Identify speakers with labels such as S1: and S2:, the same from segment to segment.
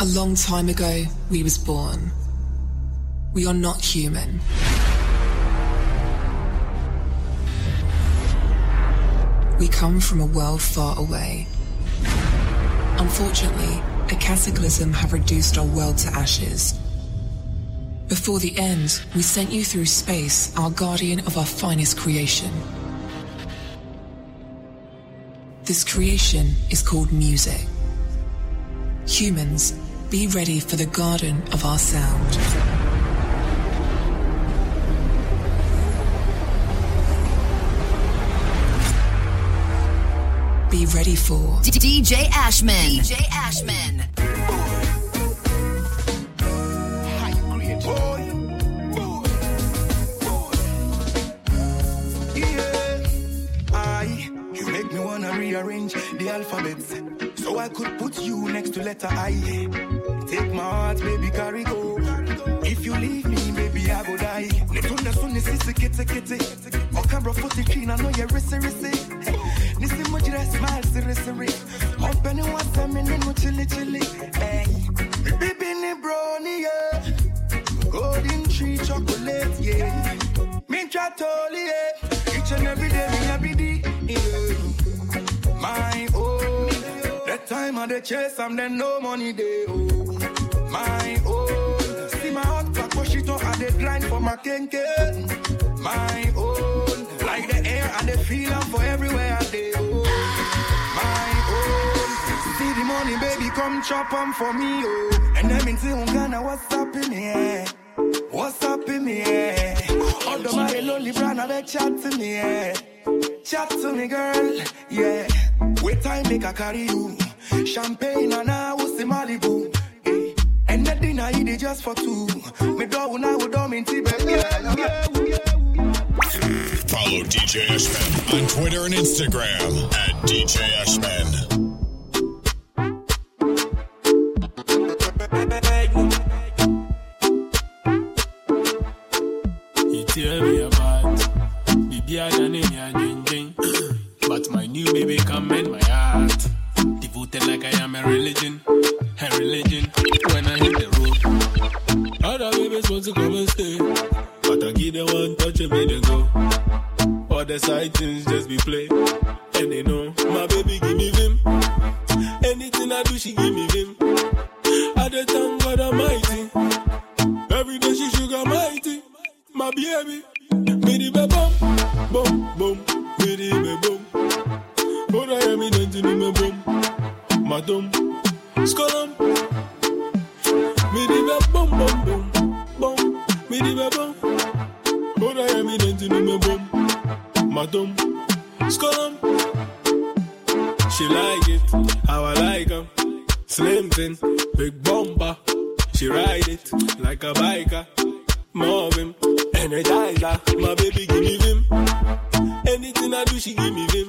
S1: A long time ago, we was born. We are not human. We come from a world far away. Unfortunately, a cataclysm have reduced our world to ashes. Before the end, we sent you through space, our guardian of our finest creation. This creation is called music. Humans, be ready for the garden of our sound. Be ready for
S2: DJ Ashman. DJ Ashman.
S3: Yeah, I, You make me wanna rearrange the alphabets so I could put you next to letter I. Take my heart, baby, carry go. If you leave me, baby, I go die. Nituna sunni sisi kete kete. Footy clean, I know you're risi risi. Nisi mujira smile siri siri. Open it once a minute, no chili chili. Hey, baby, ni brownie, yeah. Golden tree chocolate, yeah. Try totally, yeah. Time of the chase, I'm then no money day, oh. My own. See my hot back, push it up, I dey grind for my kenke. My own. Like the air and the feel I'm for everywhere I dey, oh. My own. See the money, baby, come chop 'em for me, oh. And me say, Ghana, what's up in here? What's up in here? Although my lonely brand, I beg chat to me, yeah. Chat to me, girl, yeah. Wait time make I carry you. Champagne and I was in Malibu. eh. And the dinner eat it just for two. Me do now we do in Tibet.
S4: Follow DJ Ashman on Twitter and Instagram at DJ Ashman.
S5: Like I am a religion. A religion. When I hit the road. Other babies want to come and stay. But I give them one touch and make them go. All the side things just be play. And they know my baby give me vim. Anything I do, she give me vim. I the thank God Almighty. Every day she sugar mighty. My baby. Me the be bum, bum, My. Skolum. Me be bum, bum, bum. Bum. Me be bum. But I am in the me bum. My dum. Skolum. She like it, how I like her. Slim thing, big bomber. She ride it like a biker. Marvin, energizer. My baby give me vim. Anything I do, she give me vim.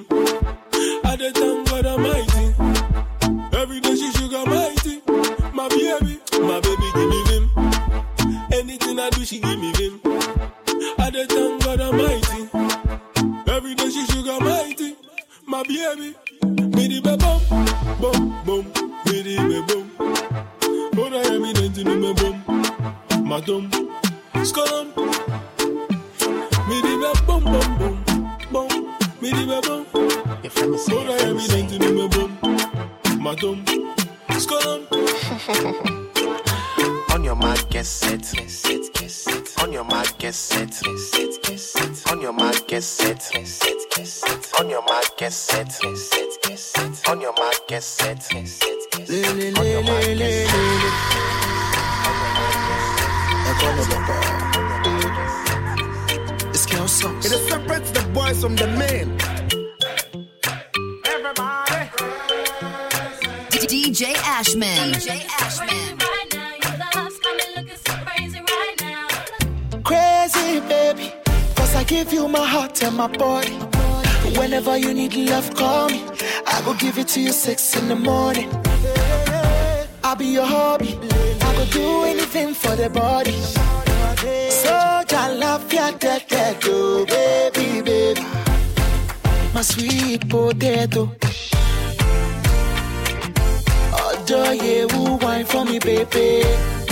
S5: She give me vim. I the thank God Almighty. Every day she sugar mighty. My baby, me the be bum, bum, bum, me the be bum. But I am in the me bum, my dum, skolum. Me the be bum, bum, bum, bum, me the be bum. But I am in the me bum, my dum, skolum.
S6: On your mark, get set. Get set, get set. On your mark, get set. Get set, get set. On your mark, get set. Get set, get set. On your mark, get set. Get set, get set. On your mark, get set. Get set, get set. On your mark, get set.
S3: It's Kel Sauce. It separates the boys from the men.
S2: DJ Ashman. DJ Ashman.
S7: Crazy, baby. Cause I give you my heart and my body. Whenever you need love, call me. I go give it to you six in the morning. I'll be your hobby. I go do anything for the body. So, I love ya, that, that, baby, baby. My sweet potato. adore you, wine for me, baby.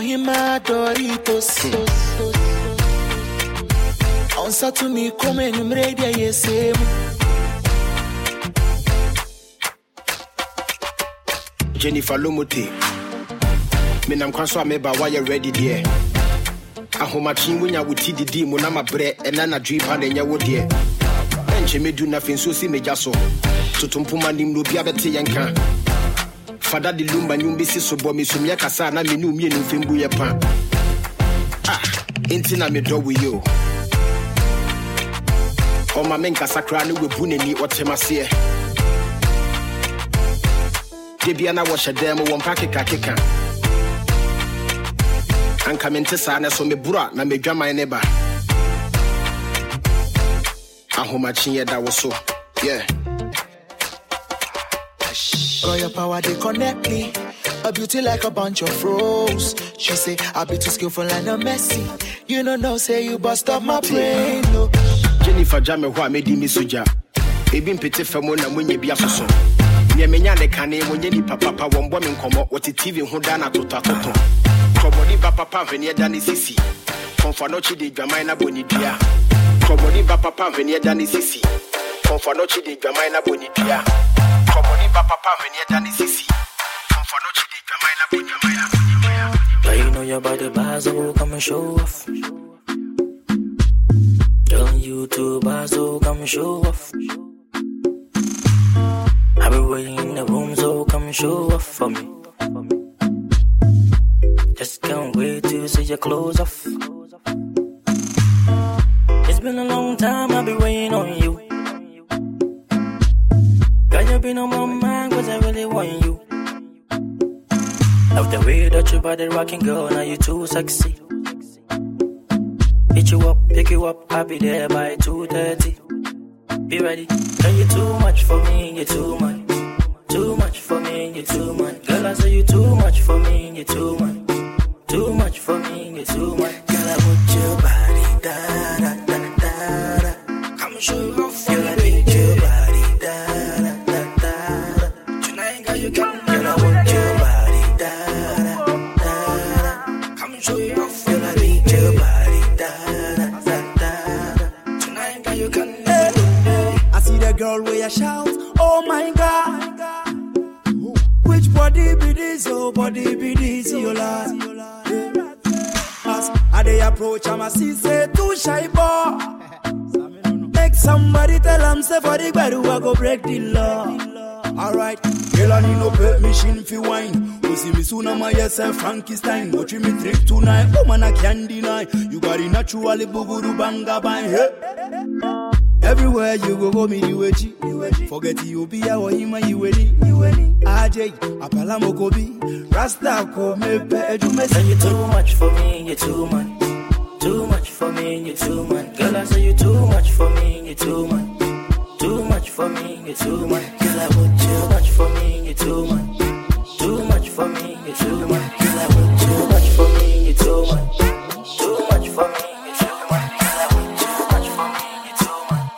S7: Oh, him Doritos. On Saturday, come in, I'm ready,
S8: Jennifer Lomotey. menam kwan so a meba woayɛ ready deɛ ahomakyen wonya wo ti didi mu na mabrɛ ɛna nadwee pa na ɛnyɛ wo deɛ ɛnkyɛ mɛdu na afei nso si megya so. Toto mpoma nim na obia bɛte yɛn ka fada de lumba nwom bɛsi so bɔ mesomyɛ kasa na mene mmienu mfɛm bu yɛ pa. Ah, enti na medɔ wo yi o ɔma menkasa koraa ne wabu n'ani ɔtem aseɛ de bia na wɔhyɛ dan mu wɔ mpa kekakeka anka mente saa ne so meboro a na medwaman ne ba. Ahomakye yɛ da wo so yeah
S7: Girl, your power they connect me. A beauty like a bunch of rose. She say I be too skillful and a messy. You know, say you bust up my brain. No.
S8: jennifer gya me hɔ a medi me gya ebi mpete fam na monyɛ bi asoso neɛ menya ne kane monyɛ nipa papa wɔmbɔ me nkɔmmɔ wɔte tv ho da na totatoto kɔmmɔne ba papa nhweneɛ da ne sisi kɔmfa nɔkye de dwaman na bɔ ne dua kɔmmɔne ba papa nhweneɛ da ne sisi bɔ ne dua kɔmmɔne ba papa dwaman na bɔ ne dua
S9: Girl, you know your body bars, so come and show off. Girl, you too bars, so come and show off. I've been waiting in the room, so come and show off for me. Just can't wait to see your clothes off. It's been a long time, I've been waiting on you. Girl, you been on my mind, cause I really want you. Love the way that your body rocking, girl. Now you too sexy. Hit you up, pick you up. I'll be there by two thirty. Be ready. Girl, you too much for me. You too much. Too much for me. You too much. Girl, I say you too much for me. You too much. Too much for me. You too much. Girl, I want your body. Da da da da da. Come show you you can. I
S10: see the girl where you shout, oh my god. Which body be this, oh body be this, lord. As I they approach, I'm see say too shy boy. Make somebody tell say for the I go break the law. Alright, girl I need no permission fi wine. You see me soon I'm a yourself Frankenstein. Watch me trick tonight, oh man I can't deny. You got it naturally buguru banga bang. Hey. Everywhere you go, go me the Forget you be a wahima you ready. AJ, Apala Mokobi, Rasta ko me pe edu me
S9: Girl, you too much for me, you too much. Too much for me, you too much. Girl, I say you too much for me, you too much. Too much for me, you too much. Girl, I want too much for me, you too much. Too much for me, you too much. Girl, I want too much for me, you too much. Too much for me, you too much. Girl, I want too much for me, you too much.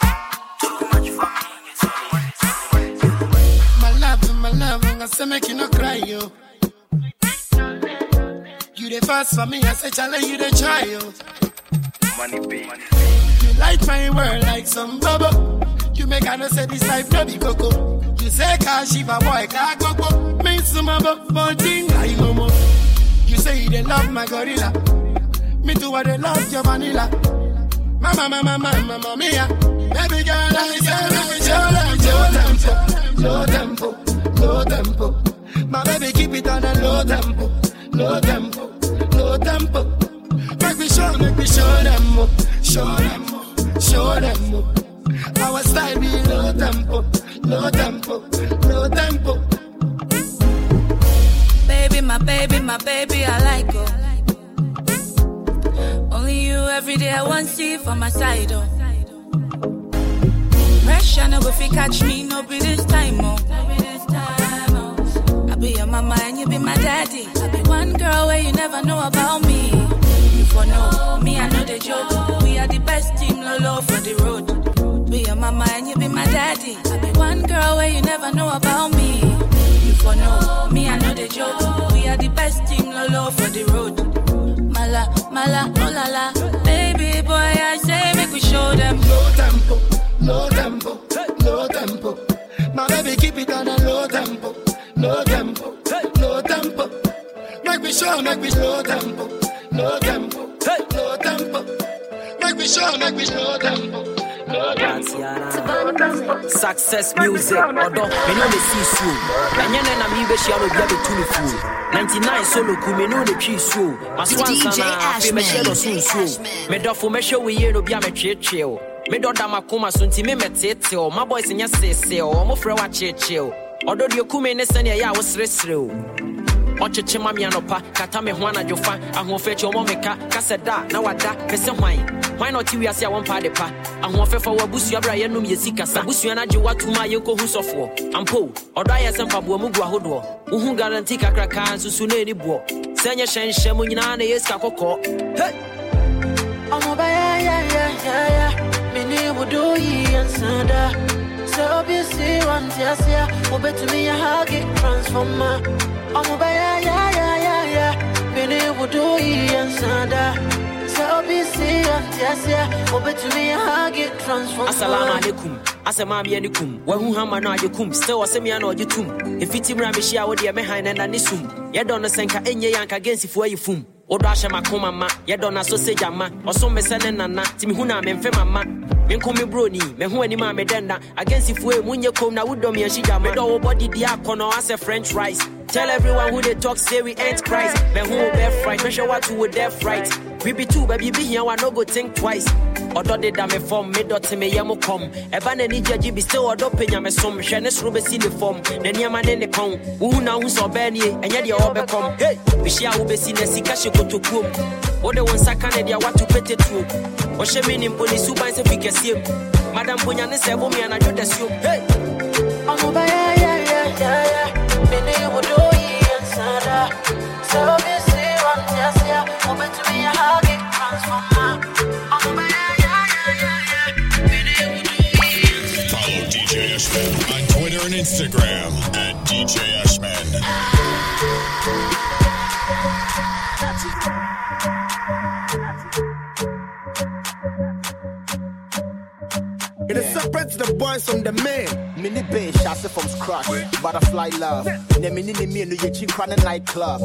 S9: Too much for me, you too much.
S11: My love, my love, I say make you no cry, yo. You the fast for me, I say challenge you the try, yo.
S8: money be
S11: You light my world like some bubble. You make I know say this life no be coco. You say car shiva boy car coco. Me some about fourteen I momo. You say you dey love my gorilla. Me too I dey love your vanilla. Mama, mama, mama, mama, mia. Baby girl, I say, low tempo, low tempo, low tempo. My baby keep it on a low tempo, low tempo, low tempo. Make me show, make me show them up, show them up, show them up. Our style be low tempo, low tempo, low tempo.
S12: Baby, my baby, my baby, I like you. Only you every day I want see for my side, oh. Pressure no if you catch me, no be this time, oh. I be your mama and you be my daddy. I be one girl where you never know about me. You for know me, I know the joke. We are the best team, lolo for the road. Be your mama and you be my daddy. I be one girl where you never know about me. You for know me, I know the joke. We are the best team, lolo for the road. Mala, mala, oh la la. Baby boy, I say make we show them.
S11: Low tempo, low tempo, low tempo. My baby keep it on a low tempo, low tempo, low tempo. Make me show, make me slow tempo, low tempo, low tempo. Make me show, make me slow tempo.
S13: Success music ɔdɔ mene ne sii suo ɛnyɛ nɛ na mebɛhyia no bia bɛtu no fuo 99 solo ku mene ne twi suo maso ansa na afei mɛhyɛ dɔ so nsuo medɔfo mɛhwɛ wo yie no bia metweetwee wo medɔ da makoma so nti me mɛteetee ma boys nyɛ seesee ɔ mofrɛ wakyeekyee wo ɔdɔ deɛ kume ne sɛneɛ ɛyɛ a woseresere o ɔkyekye ma me anɔpa kata me ho anadwo fa ahoɔfɛ akyi ɔmɔ meka ka sɛ da na wada pɛ sɛ hwan hwan na ɔte wiase a wɔmpa ade pa. Ahoɔfɛfa wɔ abusua berɛ yɛnom yɛsi kasa abusua no agye woatom a yɛnkɔhu sɔfoɔ ampo ɔdɔ ayɛ sɛ mpaboa mu gu ahodoɔ wohu garanti kakrakaa nsusu na ɛni boɔ sɛ nyɛ hyɛnhyɛ mu nyinaa na sika kɔkɔɔ hey!
S14: Me name would one yes, yeah. Bet to me a hug transformer. A a transformer.
S13: assalamu alaikum. Asɛ maa meɛ ne kum. Wahu hama no agye kum. Still ɔsɛ mea na ɔgye tom ɛfiti mmra mehyia wo mɛhan ne sum. Yɛdɔ no sɛ nka ɛnyɛ yɛ anka wodɔ ahyɛ makoma ma yɛdɔ no asosage ama ɔsom me sɛ ne nana nti mehu no a memfe mama menko me broni meho anim a medɛ nna agensifoɔ ɛ munyɛ kom na wodɔ me ahyigya ma medɔ wo bɔde akɔnɔ asɛ french rice Tell everyone who they talk, say we ain't Christ. Man, who left right? Measure what to with death right. We be two, baby, be here, I no go think twice. Odo de da me form, me dot me yamo come. Eba ne ni jaji be still odo penya me som. Shane srube si ne form. Ne ni ama ne ne kon. Uhu na hu so be ni, enye de obe come. Hey, we share wo be si ne sika she go to kum. Ode won saka ne dia watu pete tu. O she me ni mboni suban se fike siem. Madam Punya ne se bo mi anadwo da sio. Hey,
S14: I'm a yeah, yeah, yeah, yeah, yeah. Me name would do ye and sada.
S4: Instagram at DJ Ashman.
S8: It is separates the boys from the men. Mini bay shot from scratch. Butterfly love. Ne mini ni me no ye chi kwan nightclub.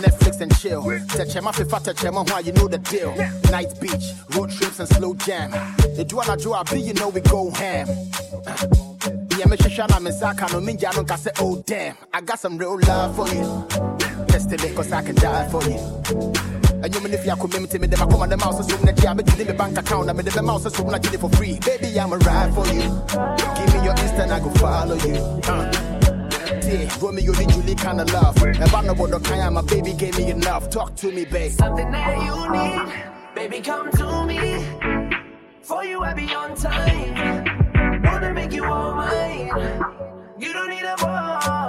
S8: Netflix and chill. Touch him, I feel touch him, why you know the deal. Night beach, road trips and slow jam. The I do I be, you know we go ham. Yeah, me shashana me zaka no minja no say oh damn. I got some real love for you. Yesterday, cause I can die for you. And you mean if you come to me, then I come on the mouse, so that you have my bank account, I'm the mouse, so I'm it for free. Baby, I'm a ride for you. Give me your Insta, and I go follow you. Uh. Yeah, Romeo and Julie kind of love. If I know what the kind, my baby gave me enough. Talk to me, babe.
S14: Something that you need, baby, come to me. For you, I be on time. Wanna make you all mine. You don't need a boy,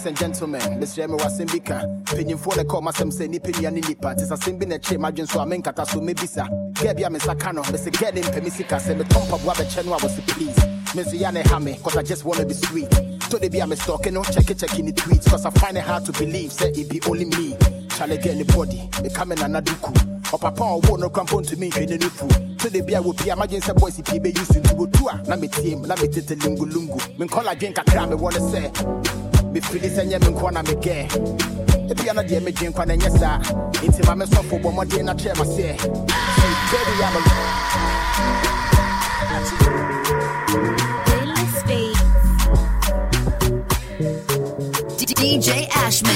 S8: ladies and gentlemen, Miss Remy was in Bika. Pinning for the call myself say in nipa. Tis a sim in a chain, my so I mean kata so maybe sa. Gebia Miss Akano, Miss Get in Pemisika, say me wabe chenwa was please. Miss Yane Hame, cause I just wanna be sweet. To the be I'm stalking, no check it, checking the tweets, cause I find it hard to believe, say it be only me. Charlie get anybody, me coming anaduku. Or papa or won't no crampon to me, training new food. To the beer will be imagine some boys if be used to go to. Na me team, na me tete lungu lungu. Me call a drink a cram, me wanna say. Me feel this and yeah, me kwana me get. Ebi ana deɛ me gye nkwa na nyɛ saa nti ma me sɔfo bɔ mmɔden na kyerɛ ma sɛ baby I'm a
S15: DJ Ashman.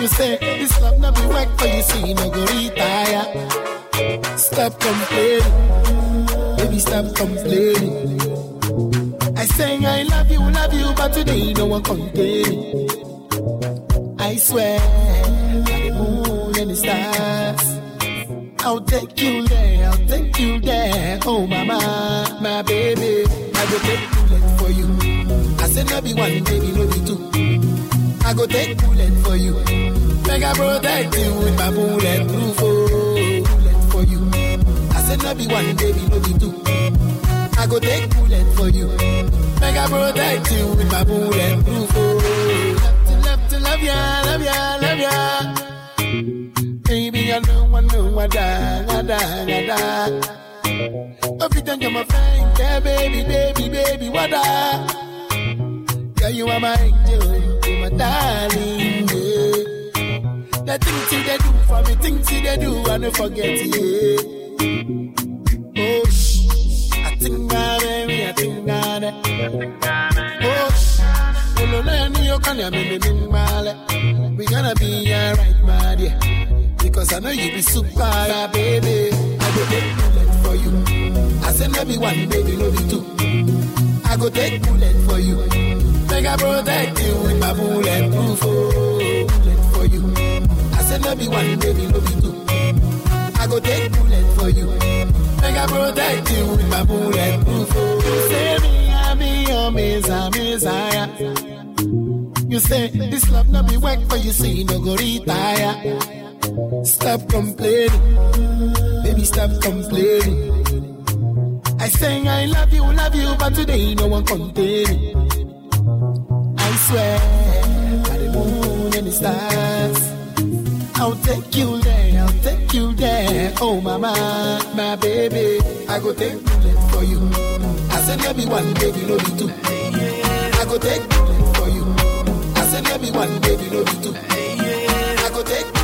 S11: You say this love no be work for you, see no go retire. Stop complaining, baby, stop complaining.
S15: I say I love you, love you, but today no one contain. I swear, the moon and the stars. I'll take you there, I'll take you there. Oh, mama, my baby. I go take bullet for you. I said, no be one, baby, no be two. I go take bullet for you. Make I protect you with my bulletproof oh, bullet for you. I said, no be one, baby, no be two. I go take bullet for you. Make I protect you with my bulletproof oh. Love to love to love ya, love ya, love ya. Baby, I know, I know, I die, I die, I die. Every time you're my friend, yeah, baby, baby, baby, what I? Yeah, you are my angel, you my darling, yeah. The things you they do for me, things you they do, I don't forget, yeah. Oh, We gonna be alright. Because I know you be baby. I go take bullet for you. I say maybe one, baby, no be two. I go take bullet for you. I protect you with my bulletproof oh, bullet for you. I one, baby, no be two. I go take bullet for you. Make I protect you with my bulletproof. You say me, I be your messiah. You say this love no be work for you, say no go retire. Stop complaining, baby, stop complaining. I say I love you, love you, but today no one contain me. I swear, by the moon and the stars, I'll take you there, There. Oh, mama, my baby, I go take bullet for you. I said, maybe one, baby, no be two. I go take bullet for you. I said, maybe one, baby, no be two. I
S16: go
S17: take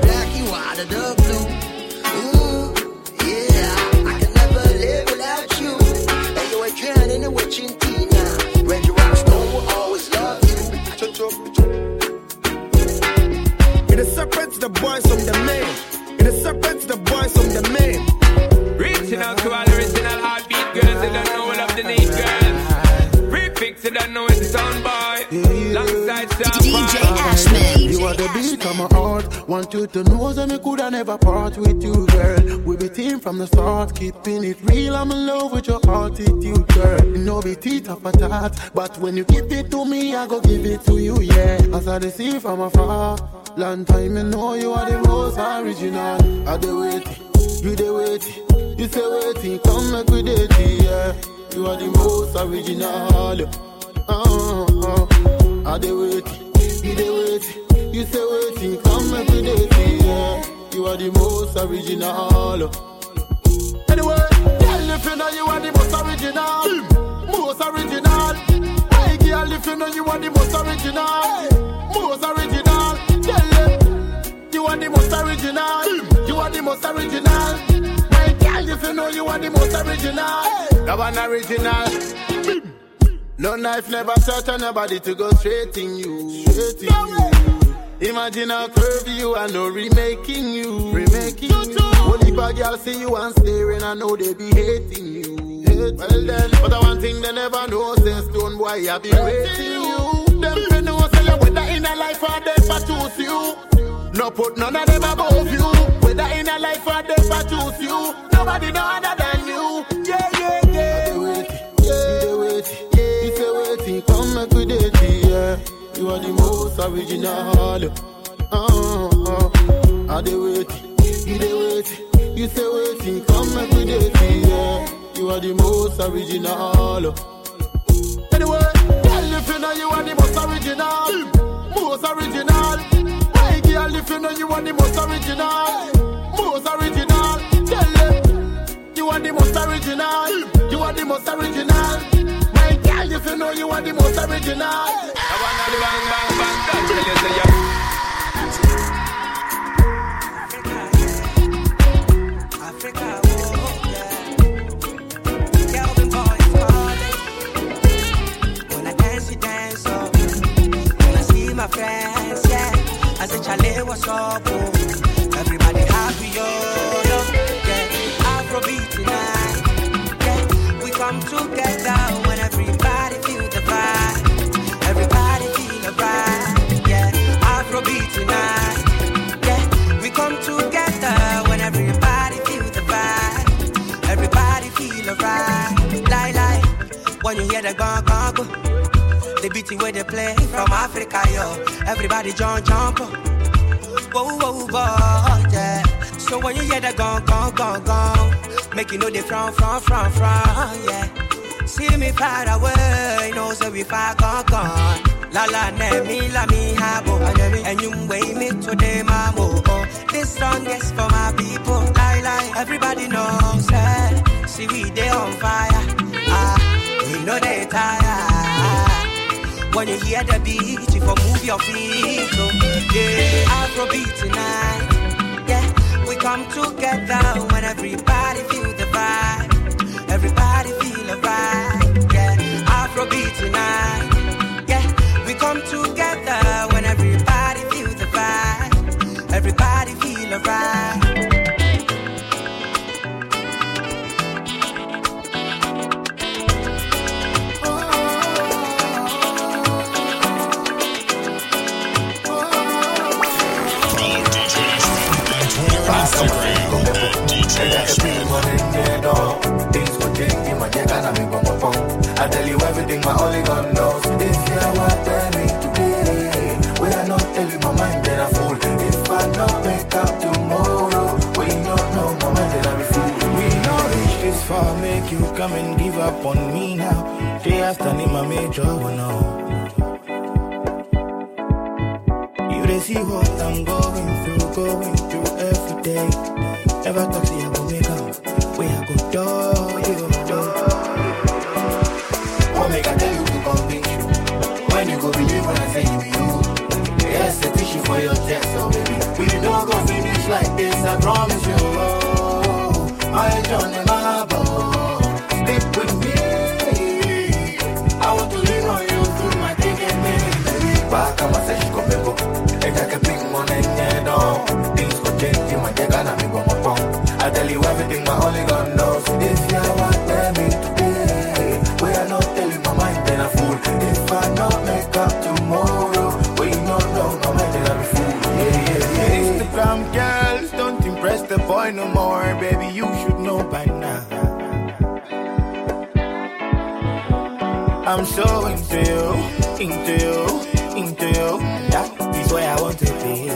S18: black, you out of the blue. Ooh, yeah, I can never live without you. In watching Tina. Reggie Rockstone will always love you.
S19: It is separate the boys from the men.
S8: Want you to know that me coulda never part with you, girl. We be team from the start, keeping it real. I'm in love with your attitude, girl. You know be teeth of a tat, but when you give it to me, I go give it to you, yeah. As I see from afar, long time me know you are the most original. I dey waiting, you dey waiting, you say waiting, come make we date, yeah. You are the most original. Uh, uh, I dey waiting, you you say waiting, come make we yeah. You are the most original. Anyway, girl, if you know you are the most original, most original. Hey, girl, if you know you are the most original, most original. Tell them eh, you are the most original, you are the most original. My girl, if you know you are the most original, that one original. No knife never on nobody to go straight in you. Straight in you. Imagine how curvy you and no remaking you. Remaking you. Only bad girl see you and staring, I know they be hating you. Well then, but the one thing they never know, say Stonebwoy, I be waiting you. Them fi know say you whether in a life or they for choose you. No put none of them above you. Whether in a life or they for choose you. Nobody know other than you. You are the most original. Uh, I dey waiting, you dey waiting. You say waiting, come every day, yeah. You are the most original. Anyway, girl, if you know you are the most original, most original. Hey, girl, if you know you are the most original, most original. Tell them you are the most original, you are the most original. If you know you are the most original. I wanna bang bang bang. What you say, yeah.
S20: Hear the gong, gong, go. The beat where they play from Africa, yo. Everybody jump, jump. Whoa, whoa, whoa, yeah. So when you hear the gong, gong, gong, gong, make you know they from, from, from, from, yeah. See me far away, know so we far gone, gone. La la ne mi la mi habo, and you weigh me to the mamo. Oh, this song is for my people, lie lie. Everybody knows that. See we they on fire, know they tired. When you hear the beat, you for move your feet, oh yeah. Afrobeat tonight, yeah. We come together when everybody feel the vibe, everybody feel alright, yeah. Afrobeat tonight,
S21: my only God knows. If you are what tell me today, we are not telling my mind that I fool. If I not wake up tomorrow, we don't know my I be fool. We not reach this far, make you come and give up on me now. They are standing my major oh one now. You they see what I'm going through, going through every day. Never talk, see I go make up. Where I go, do for your chest, so oh, baby. We don't go finish like this, I promise you. So into you, into you, into you. That is where I want to be.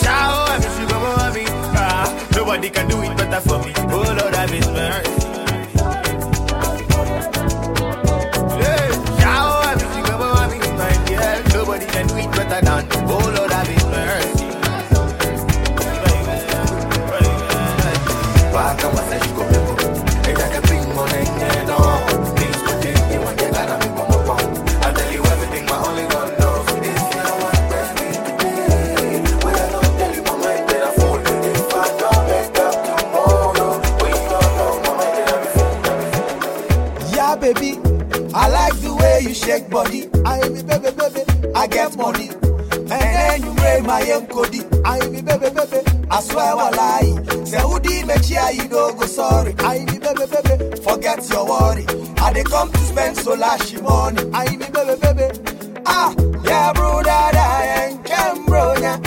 S21: Shower, I'm sugar mommy. Ah, nobody can do it better for me. Oh Lord, have His mercy.
S3: Baby, baby, I swear I lie. Say who did me cheer, you don't go sorry. I be baby, baby, forget your worry. I they come to spend so lashy money. I be baby, baby, ah, yeah, bro, dada, and Kem, bro, yeah.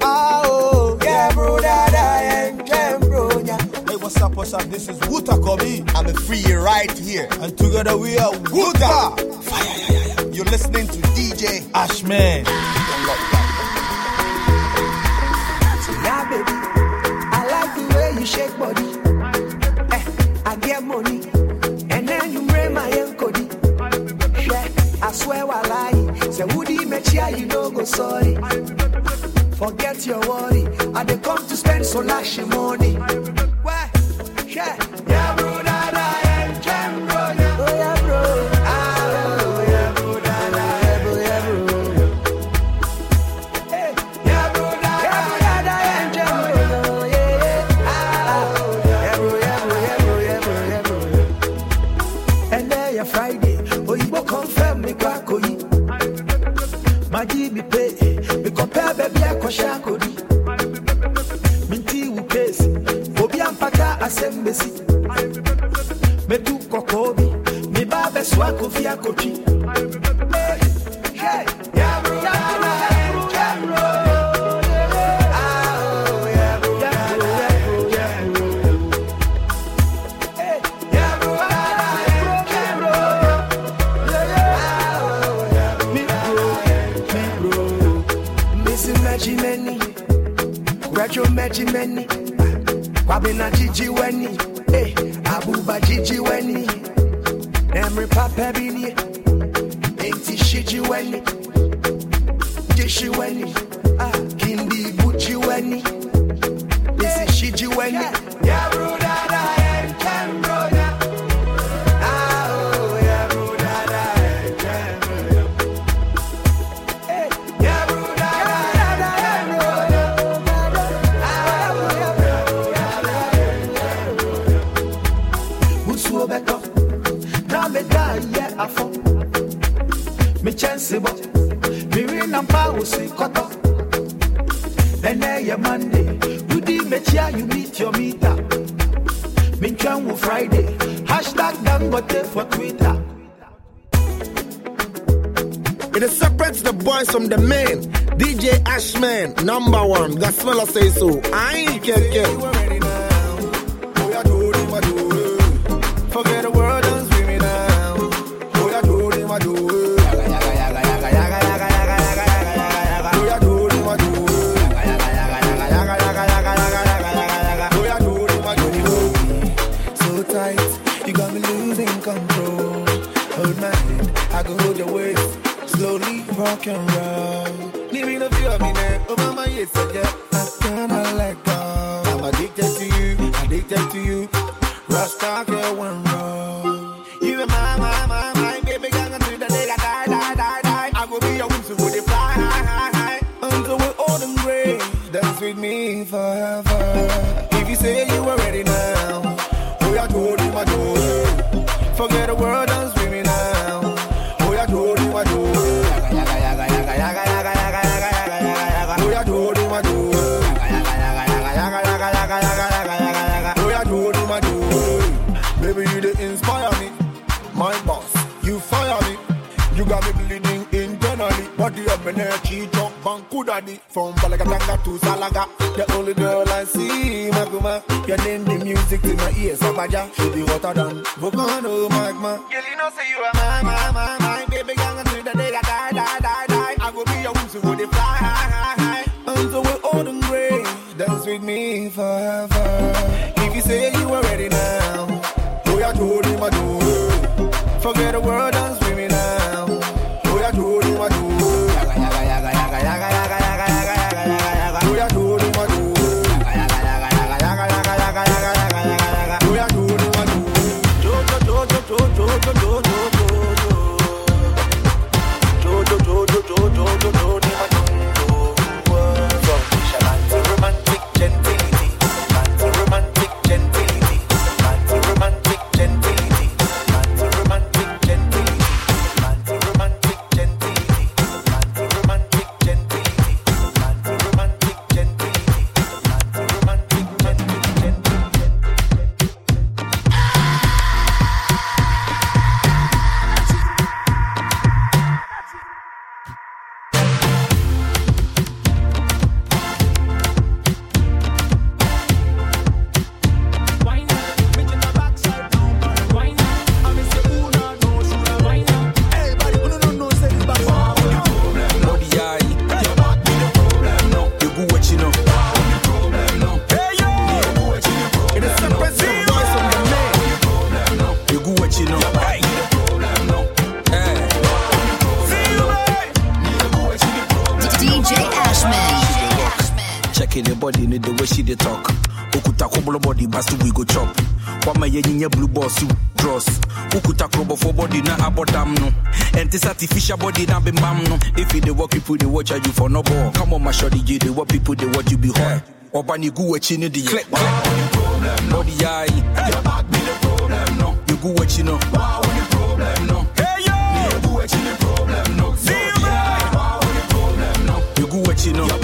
S3: Ah, oh, yeah, bro, dada, and Kem, bro, yeah. Hey, what's up, what's up? This is Wutah Kobby. I'm a free right here. And together we are Wutah. Fire, yeah, yeah, yeah. You're listening to DJ Ashman. besito. daddy from Bolgatanga to Salaga. The only girl I see, Maguma. Your name, the music to my ears, Abaja. The Rotterdam, Vogano, Magma. Girl, you know, say you are my, my, my, my baby girl until the day I die, die, die, die. I will be your wings who they fly. Until we're old and gray, dance with me forever. If you say you are ready now, oh, do your duty, my do. Forget the world.
S22: Nyinya blue boss you dross. Ukuta krobo for body na abodam no. And this artificial body na be bam no. If you dey work people they watch you for no ball. Come on my shorty, you dey what people they watch you be hot. Oba ni gu wechi ni di click. Problem no. Body eye. Your back be the problem no. You gu wechi no. Wow, the problem no. Hey yo. You gu problem no. See you man. Wow, the problem no. You gu no. Your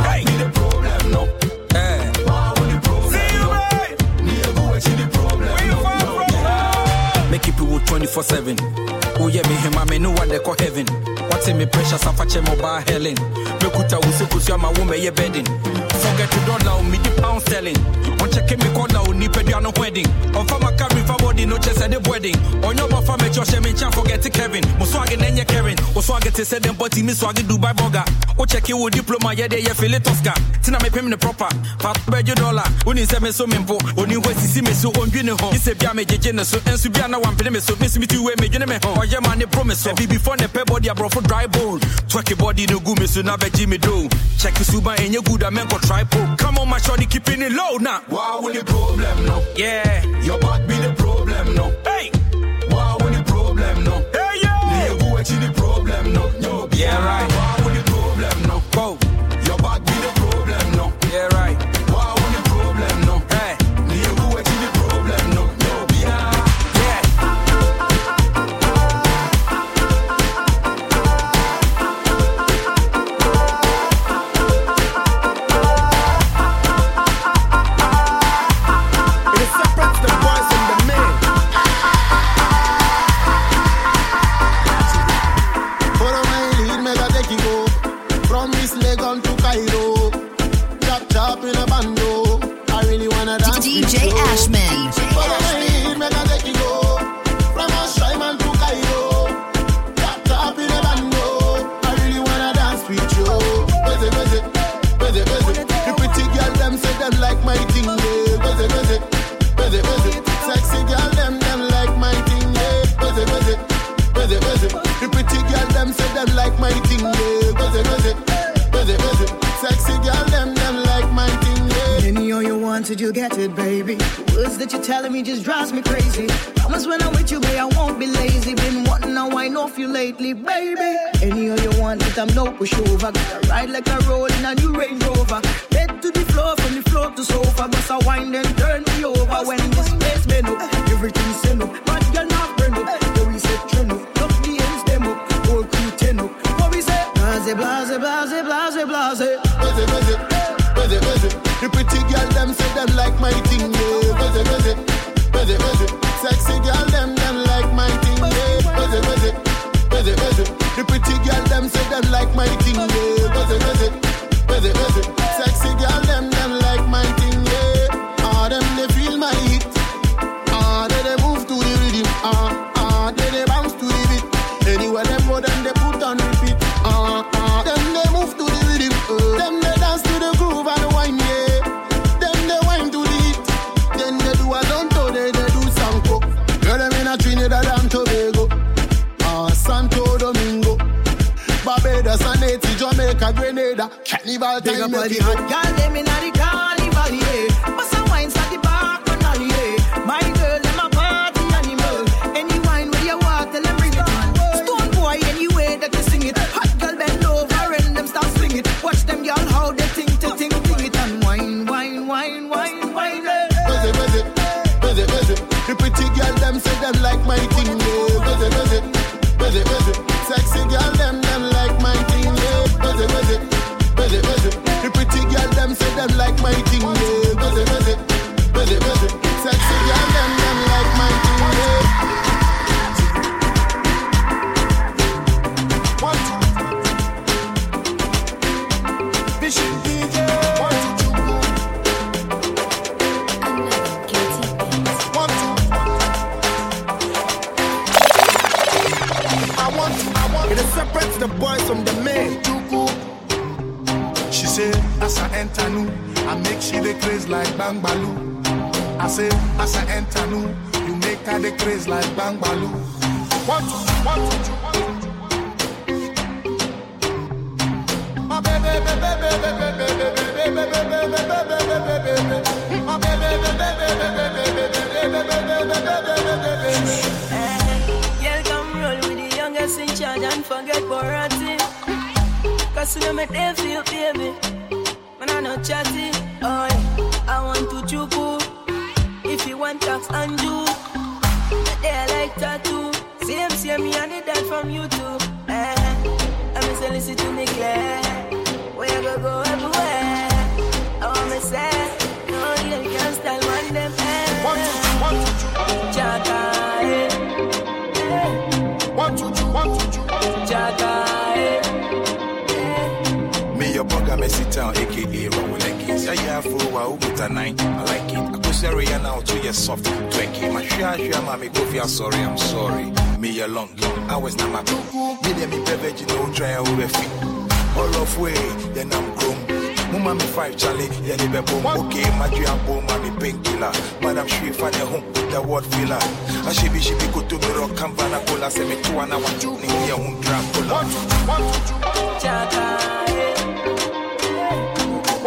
S22: for seven. Uye mi hema menu wa deko heaven. Wate mi pressure safache mobile helen. Mekuta usiku siwa mawume ye bedding. Forget to dollar oh, me oh, oh, the pound sterling. On check me call out ni pedi ano wedding. On fama carry for body no chest at the wedding. On your buffer me Josh me chan forget to Kevin. Mo swag and ye Kevin. O swag to say them body me swag Dubai burger. O check you with diploma ye de ye feel it Oscar. Tina me pay me the proper. Fat bejo dollar. Uni se me so mempo. Oni we sisi me so on dwene ho. Ise bia me jeje ne so. Ensu bia na wampene me so. Me simi ti we me dwene me ho. Man ne promise. Be before ne pe body for dry bone. Twerk body no gu me so na beji me do. Check suba enye good amen ko Come on my shorty keeping it low now. Wow, with the problem no. Yeah. Your back be the problem no. Hey. Wow, with the problem no. Hey yo. Nigga, actually the problem no. Yo, yeah right. Wow, with the problem no. Go.
S23: All you get it, baby. Words that you're telling me just drives me crazy. Promise when I'm with you, babe, I won't be lazy. Been wanting to wine off you lately, baby. Any all you want, it, I'm no pushover. Gotta ride like a roll in a new Range Rover. Head to the floor, from the floor to sofa. Bust a wine, then turn me over. When this place been up, everything send up. But you're not burn up. The say trend up. Look the ends them up. Whole crew ten up. What we say? Blase, blase, blase, blase, blase.
S8: Busy, busy, busy, busy. The pretty like my now, aka Rawuleki. Say, yeah,
S24: fool, wow, with a nine. I like it. I go say, now to your soft twenty. My share share. mommy, go feel sorry, I'm sorry. Me alone, I was not my go. Me, them, me, beverage, you know, try out with feet. All of way, then I'm grown. Mumma me five Charlie, yeah they be boom. Okay, my dream boom, mommy painkiller. Madam she fan a home, the word filler. I she be she be good to the rock and vana cola. Send me two and I want you, need your own drum cola. One, two,
S17: one, two, two.
S25: Jaga, yeah.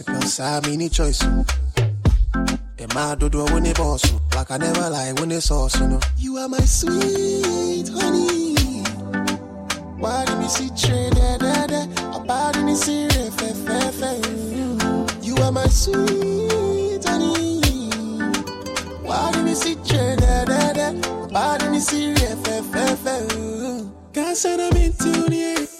S25: Because I mean it choice. The mad do when they boss. Like I never lie when they sauce, you know. You are my sweet honey. Why do me see trade da da about in the You are my sweet honey. Why do me see trade da da about in the Can't send them into the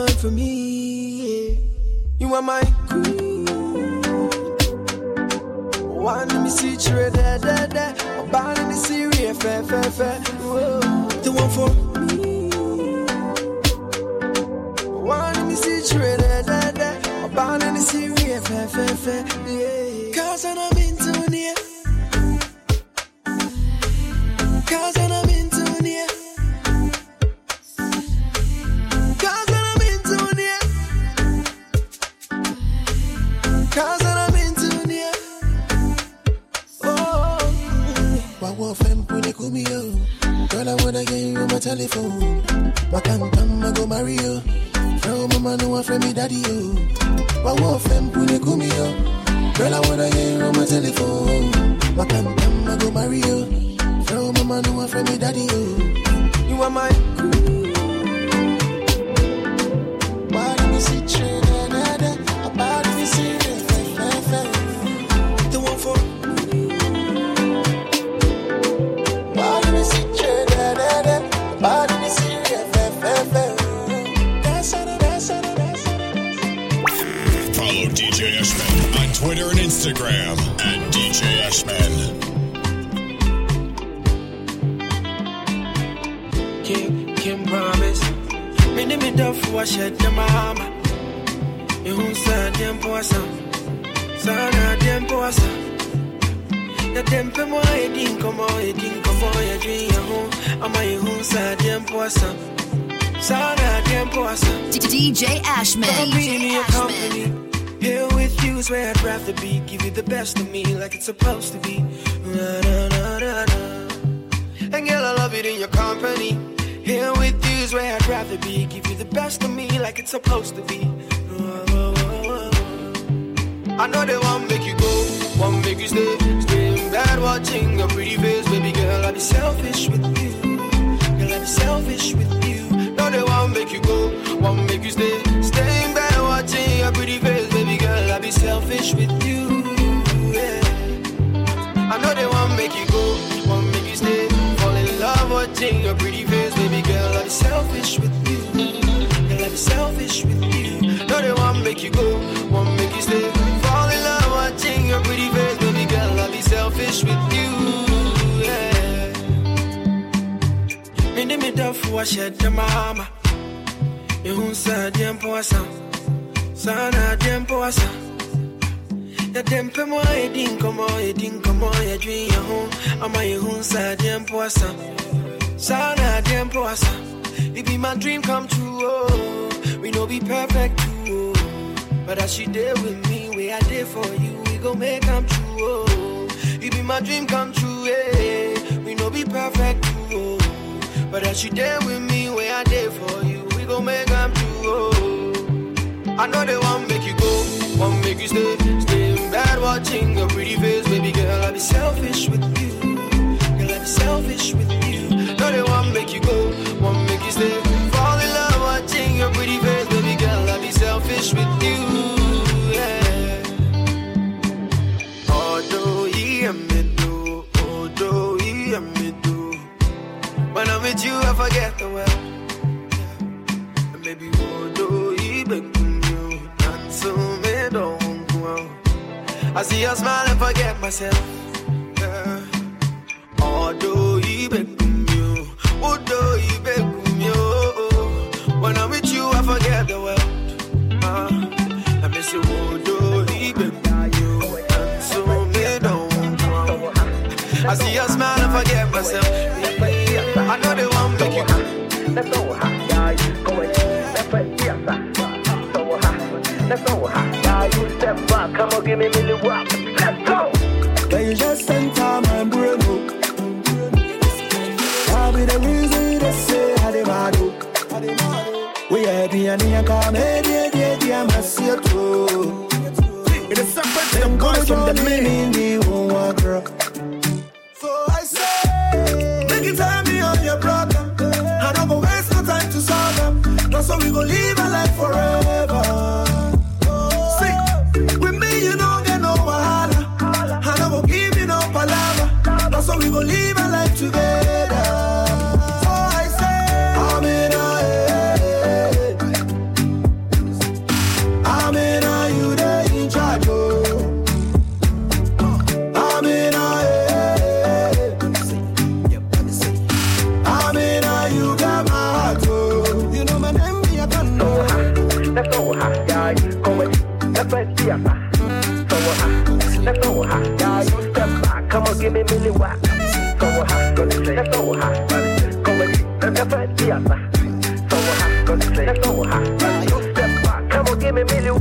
S25: for me. You are my queen. One me see true, da da da. About in the Syria, fair, fair, fair. The one for me. One me see true, da da da. About me see Syria, fair, fair, fair. Yeah. Cause I'm in tune, yeah. Cause I'm come true. Oh. We no be perfect too. Oh. But as she there with me, we are there for you. We gon' make come true. Oh. It be my dream come true. Yeah. We no be perfect too. Oh. But as she there with me, we are there for you. We gon' make come true. Oh. I know they want make you go, want make you stay, stay in bed watching your pretty face, baby girl. I be selfish with you, girl. I be selfish with you. I see your smile and forget myself. Yeah. Although he been you, although he been you. When I'm with you, I forget the world. Uh, I miss you, although he been you, and so me don't go. I see your smile and forget myself. I know they won't make you. Let's go yeah, you go ahead. Let's go yeah, you step back. Come on, give me a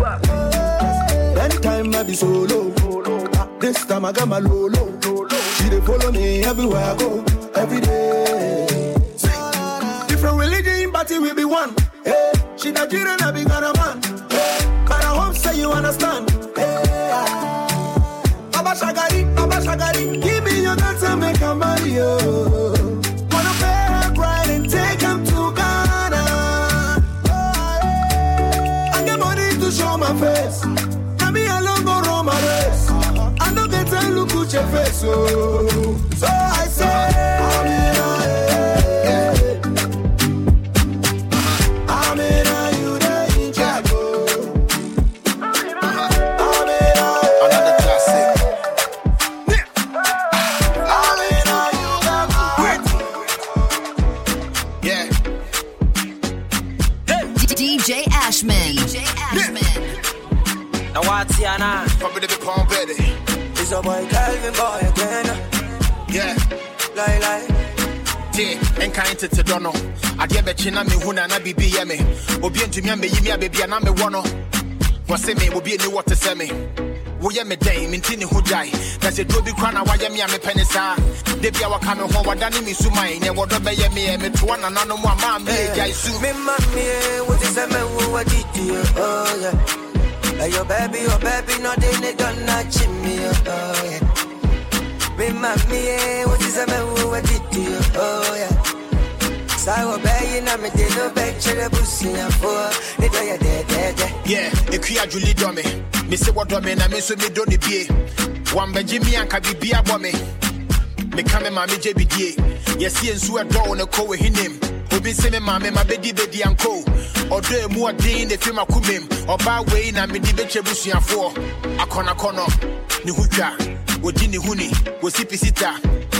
S3: a. Then time I be solo. This time I got my lolo. She dey follow me everywhere I go, every day. Different religion, but it will be one. Hey, she Nigerian, I be Ghana man. Hey, but I hope say you understand. Hey. Baba Shagari, Baba Shagari, give me your dance and make a marry time look at your face, oh. So I say, I'm in a, I'm in a, you there in charge, oh. I'm in a,
S8: Another classic.
S3: I'm in a, you got my
S8: Yeah.
S2: DJ Ashman. DJ Ashman.
S20: Now what's here now?
S8: Probably the palm ready.
S20: It's a boy Kelvyn Boy again.
S8: Yeah.
S20: Lie lie.
S8: tie ɛnka tete dɔ no adeɛ bɛkye na mehu na na biribi yɛ me obi antumi amɛyi me a. Baabi a na mewɔ no wɔse me? Obi ani wɔ te sɛ me. Woyɛ me dɛn menti ne ho gyae na sɛ duro bi kora na woayɛ me a mepɛ ne saa da bia wɔka me ho wɔdane me suman neɛ wɔdɔ bɛyɛ me ɛ metoa nananom a maa meɛgyae su
S20: Me mami, what is a man who Like your baby, your baby, no they they don't touch me. Oh, oh yeah. Me mami, eh, what is a man who I did to you? Oh yeah. Sawo bayi na me de no back chere busi ya fo. Ni do ya de de de.
S8: Yeah, ekua adwuli dɔ me me se wɔdɔ me na me nso medɔ ne bie wambɛgye me anka biribia bɔ me meka me maame gye bidie yɛsie nsu ɛdɔ wo ne kɔ wɔ hinem obi se me maame ma bɛdi bɛdi anko. Ɔdɔ emu ɔden ne fi makomem ɔbaa wei na mede bɛkyɛ busuafoɔ akɔnakɔnɔ ne ho twa wɔdi ne ho ni wɔsi pisita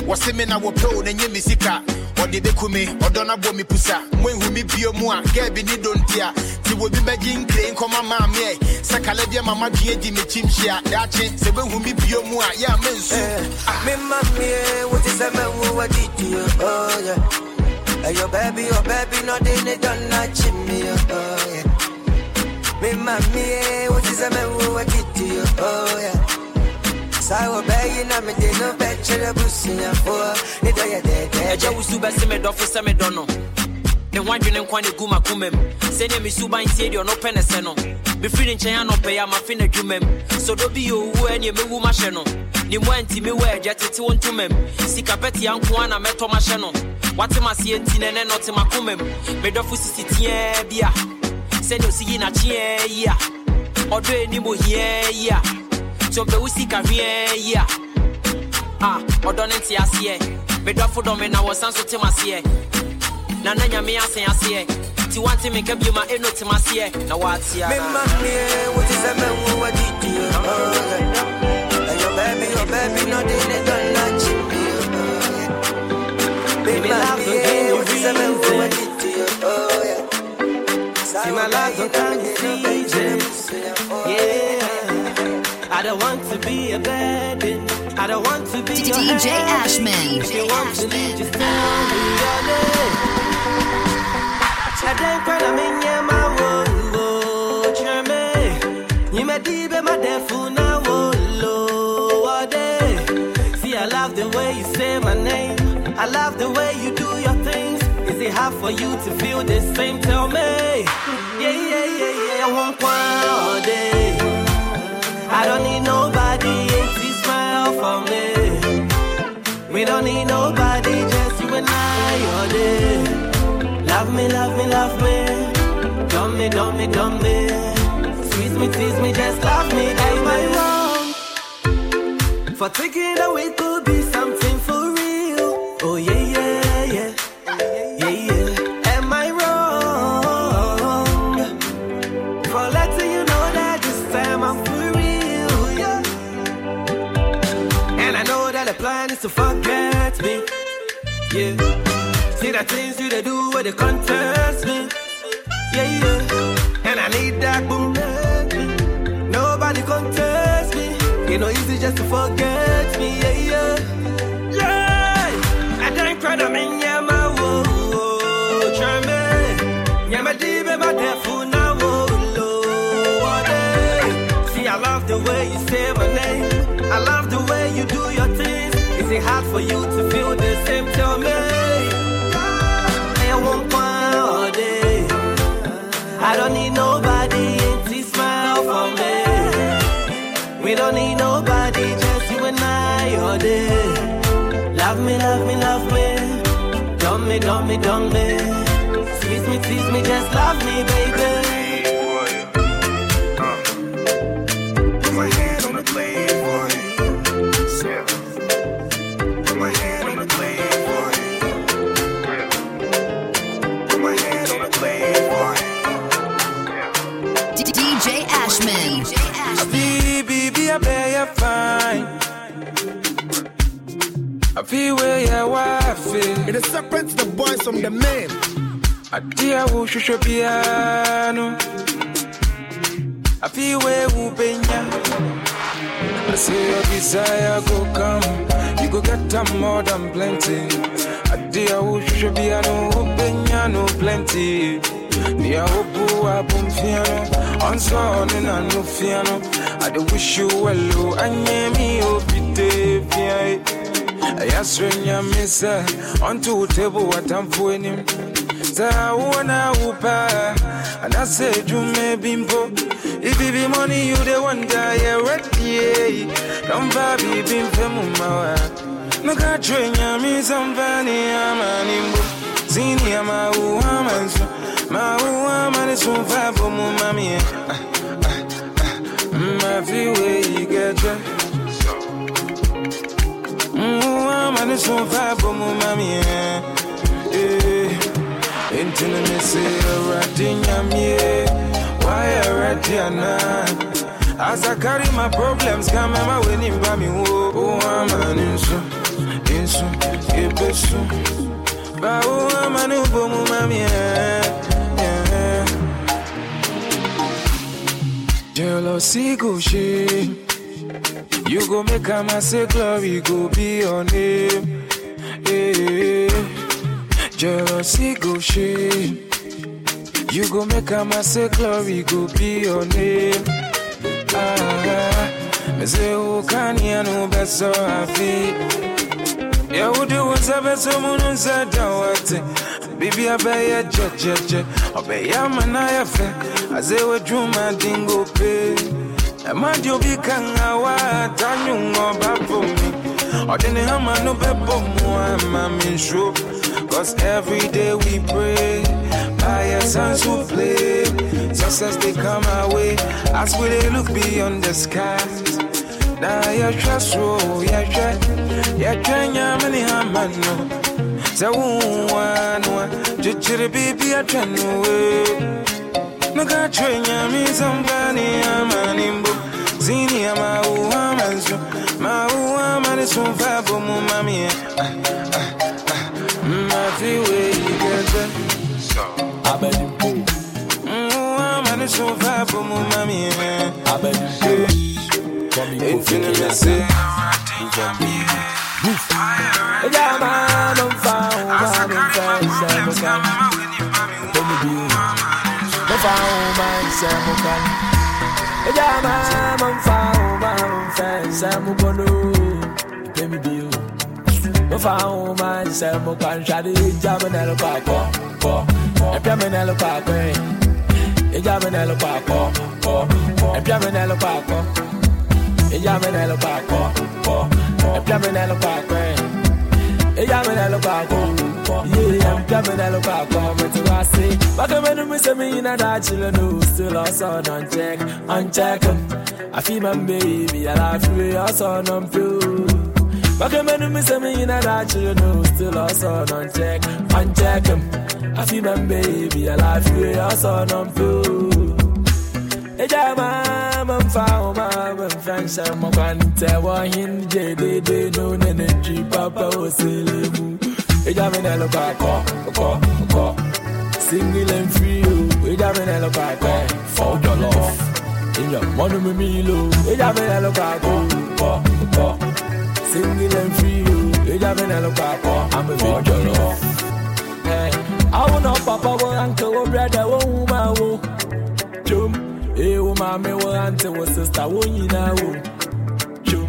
S8: wɔse me na wɔpɛ wo na nyɛ me sika. Ɔde bɛku me ɔdɔ no abɔ me pusa. Moahu me bio mu a gɛ bi ne donti a nti wobi bɛgye nkre nkɔma maameɛ sɛ kala bi ama madwea di mekyim hyia daakye sɛ bɛhu me bio mu a yɛ a mensu
S20: Me mami, what is a man who Hey, your baby, your baby, no they they don't not chip me. Oh yeah. Me mami, eh, what is a man who I did you? Oh yeah. Sawa bayi na me de no betchere busi ya for. Ni do ya de de.
S13: ɛgya wo su bɛse me dɔfo sɛ medɔ no ne ho adwene nkwa ne gu makoma mu sɛdeɛ mesu ban tie deɛ ɔno pɛ ne sɛ no mefiri ne nkyɛn anɔpɛi a mafe n'adwuma mu sɛ ɔdɔ bi yɛ owu a ɛneɛ mɛwu mahyɛ no. Ne mu anti me wɔ agya tete wo ntoma mu sika pɛtea nko a na mɛtɔ mahyɛ no wate maseɛ nti nɛ nɛ nɔte makoma mu medɔfo sisi teaa bi a sɛdeɛ ɔsi yi nakyeɛ yi a ɔdɔ anim yi a nti ɔbɛwo sika hwea yi a a ɔdɔ ne nte aseɛ medɔfo dɔ me na wɔsan so tem aseɛ na na nyame asen aseɛ nti wante meka bioma ɛno tem aseɛ na wɔatea
S20: Me mami, eh? eh, what is a man who I did you? Oh yeah. Your baby, your baby, no they they oh, don't not chip me. Oh. Me what is a man who I did you? Oh yeah.
S26: See my life don't turn you oh, Yeah. I don't want to be a burden. I don't want to be your
S2: DJ. Ashman.
S26: If you want to leave, just tell me your name. I. Oh. Oh, eh. Love the way you do your things. Is it hard for you to feel the same? Tell me. Yeah, yeah, yeah, yeah. I want one all day. I don't need nobody to smile for me. We don't need nobody, Love me, love me, love me. Dumb me, dumb me, dumb me. Squeeze me, tease me, just love me. Am I wrong? For taking away could be something for real. Oh yeah, yeah, yeah. Yeah, yeah. Am I wrong? For letting you know that this time I'm for real, yeah. And I know that the plan is to forget me, yeah. See the things where they contest me, yeah, yeah. And I need that boom, nobody contest me. You know, easy just to forget me, yeah, yeah. Yeah, I don't cry, I'm in yeah, my try me. Yeah, my deep, my death, I love the way you say my name. I love the way you do your things. Is it hard for you to me, dumb me. Squeeze me, tease me, just love me, baby.
S3: Put my hand on the blade you. Yeah. Put my hand on the blade for you. Put my hand on the blade for you.
S2: DJ Ashman.
S27: Baby, be a bear, fine. I feel where your
S8: It separates the boys from the men.
S27: Who should be piano. I feel where who benya. I say your desire go come. You go get them more than plenty. I dear who should be a no benya no plenty. Nia hopu abum fiano. On son in a no fiano. I wish you well, oh, and me opite fiai. Yasrenya misa onto table what I'm for him. Zawana upa, you may bimbo. If it be money you the one yeah, ready. Don't baby bim femuma. No got train ya me some vanny, I'm an imbo. Zini ama uhaman, ma uhaman is so far is so far from mommy. Into the missy, riding yammy. Why I read Diana? As I carry my problems, come my winning by me. Oh, I'm an insu, insu, ibesu. Bawo manu bomu mami yeah, yeah. Jealousy go shame. You go make a massive glory go be your name. Yeah. Jealousy go shame. You go make a massive glory go be your name. Ah, me say who can know best so happy. Yeah, would do what's up someone who said what Baby, I bet ya jet jet jet. I bet ya man I fair. I say what drew my dingo pay. A man you be kanga wa tanyu ngoba for me. Or then the hammer no bebo more, mammy sure. Cause every day we pray. By your sons who play. Success they come our way. As we they look beyond the skies. Now you're trust roll, yeah, yeah, yeah, yeah, many hammer no. So one, one, jichiri baby, I try no way. No got train, ya me somebody, I'm an imbo. Zini, I'm a woman, my woman is so fabo, mommy. My feel way you get that. So, I bet you do. Woman is so fabo, mommy. I bet you do. Infinitely say,
S26: Yeah, man, I'm found, man, I'm found, say, I'm found. Let me be I'm found, man, say, I'm found. Yeah, man, I'm found, man, I'm found, say, I'm found. Let me be I'm found, man, say, I'm found. Shadi, jamanelo, pako, ko, epiamenelo, pako, ejamanelo, pako, ko, epiamenelo, pako. Ella me da lo paco, po. Ella me da lo paco, ella me da lo paco. Yeah, ella me da lo paco. Me to I say, back when you miss me in a natural no, still also don't check, uncheck 'em. I feel my baby, I love you, also don't feel. Back when you miss me in a natural no, still also don't check, uncheck 'em. I feel my baby, I love you, also don't feel. Eja mama mfa mama mfansa mokwante wa hindi de de no nene ji papa oselemu Eja me na lo pa ko ko ko single and free oh. Eja me na lo pa ko for your love in your money me me lo. Eja me na lo pa ko ko ko single and free oh. Eja me na lo pa ko I'm a for your love eh, Hey I will not papa will uncle will brother will woman will Jump Hey, wo mama, wo auntie, wo sister, wo nyina wo. Chum.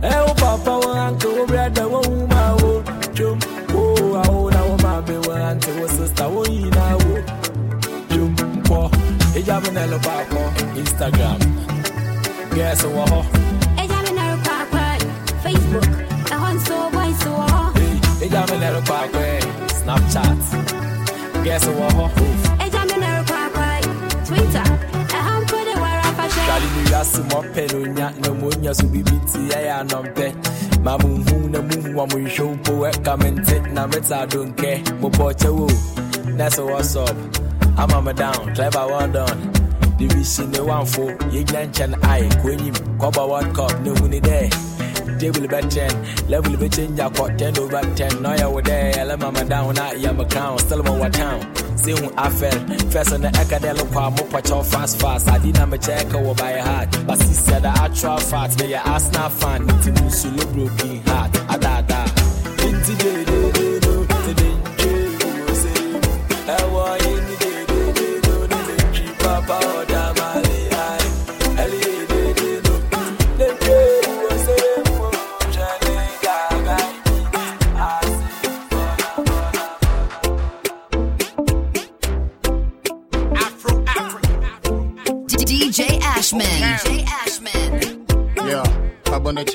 S26: Hey, wo oh. oh, papa, wo uncle, wo brother, wo woman, wo. Chum. Oh, oh, na wo mama, wo auntie, wo sister, wo nyina wo. Chum. Po. Eja me na lo pa ko Instagram. Guess wo ho. Oh.
S28: Eja me na lo pa ko Facebook. A hon so boy so oh. ho.
S27: Eja me na lo pa ko Snapchat. Guess wo ho.
S26: Oh. Mo peno nya na mo nya so bibi ti ya no mpe ma mu hu na mu hu wa mo show po e comment na meta don't care mo po chewo that's what's up I'm on. My down clever well done division ne ye gyan chan ai kwenyim koba world cup no hu ni there. Table 10 level be change ya 10 over 10 no ya we there let mama down na crown still mo what town. Say hu afel first on the academic kwa mo pacho fast fast. I did na check wo by heart but she said the actual fact me ya arsenal fan ti musulo broken heart adada ah, de de do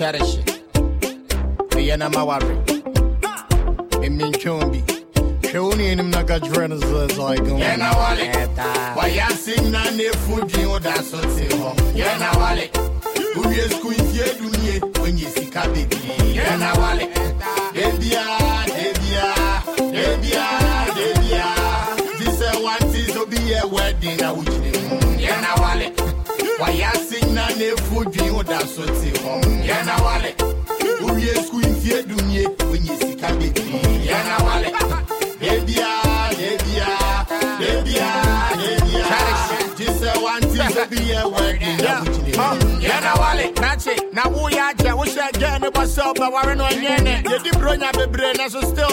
S8: Cherish. Yana Mawari. Emin Chombi. Shoni and him Naga Drenas was like, Yana Wale. Why ya sing na ne fuji o da so te ho. Yana Wale. Uye ye dunye when you see baby. Yana Wale. Debia, Debia, Debia, Debia. This is one thing to be a wedding. I Yana Wale. Why ya sing na ne fuji o da so te ho. Yana Wale. Uye squeeze ye dunye when you see
S29: be a wedding.
S8: Yeah, oh, yeah, na wale, nache, na wo ya je, wo she ge ne bo so be ware no nye ne. Ye di bebre na so still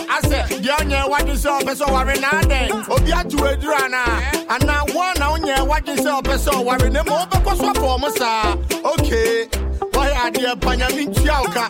S8: so be so ware na de. Obi atu na wadin so ne mo be ko so. Okay. Adeɛ panya me ntua wo ka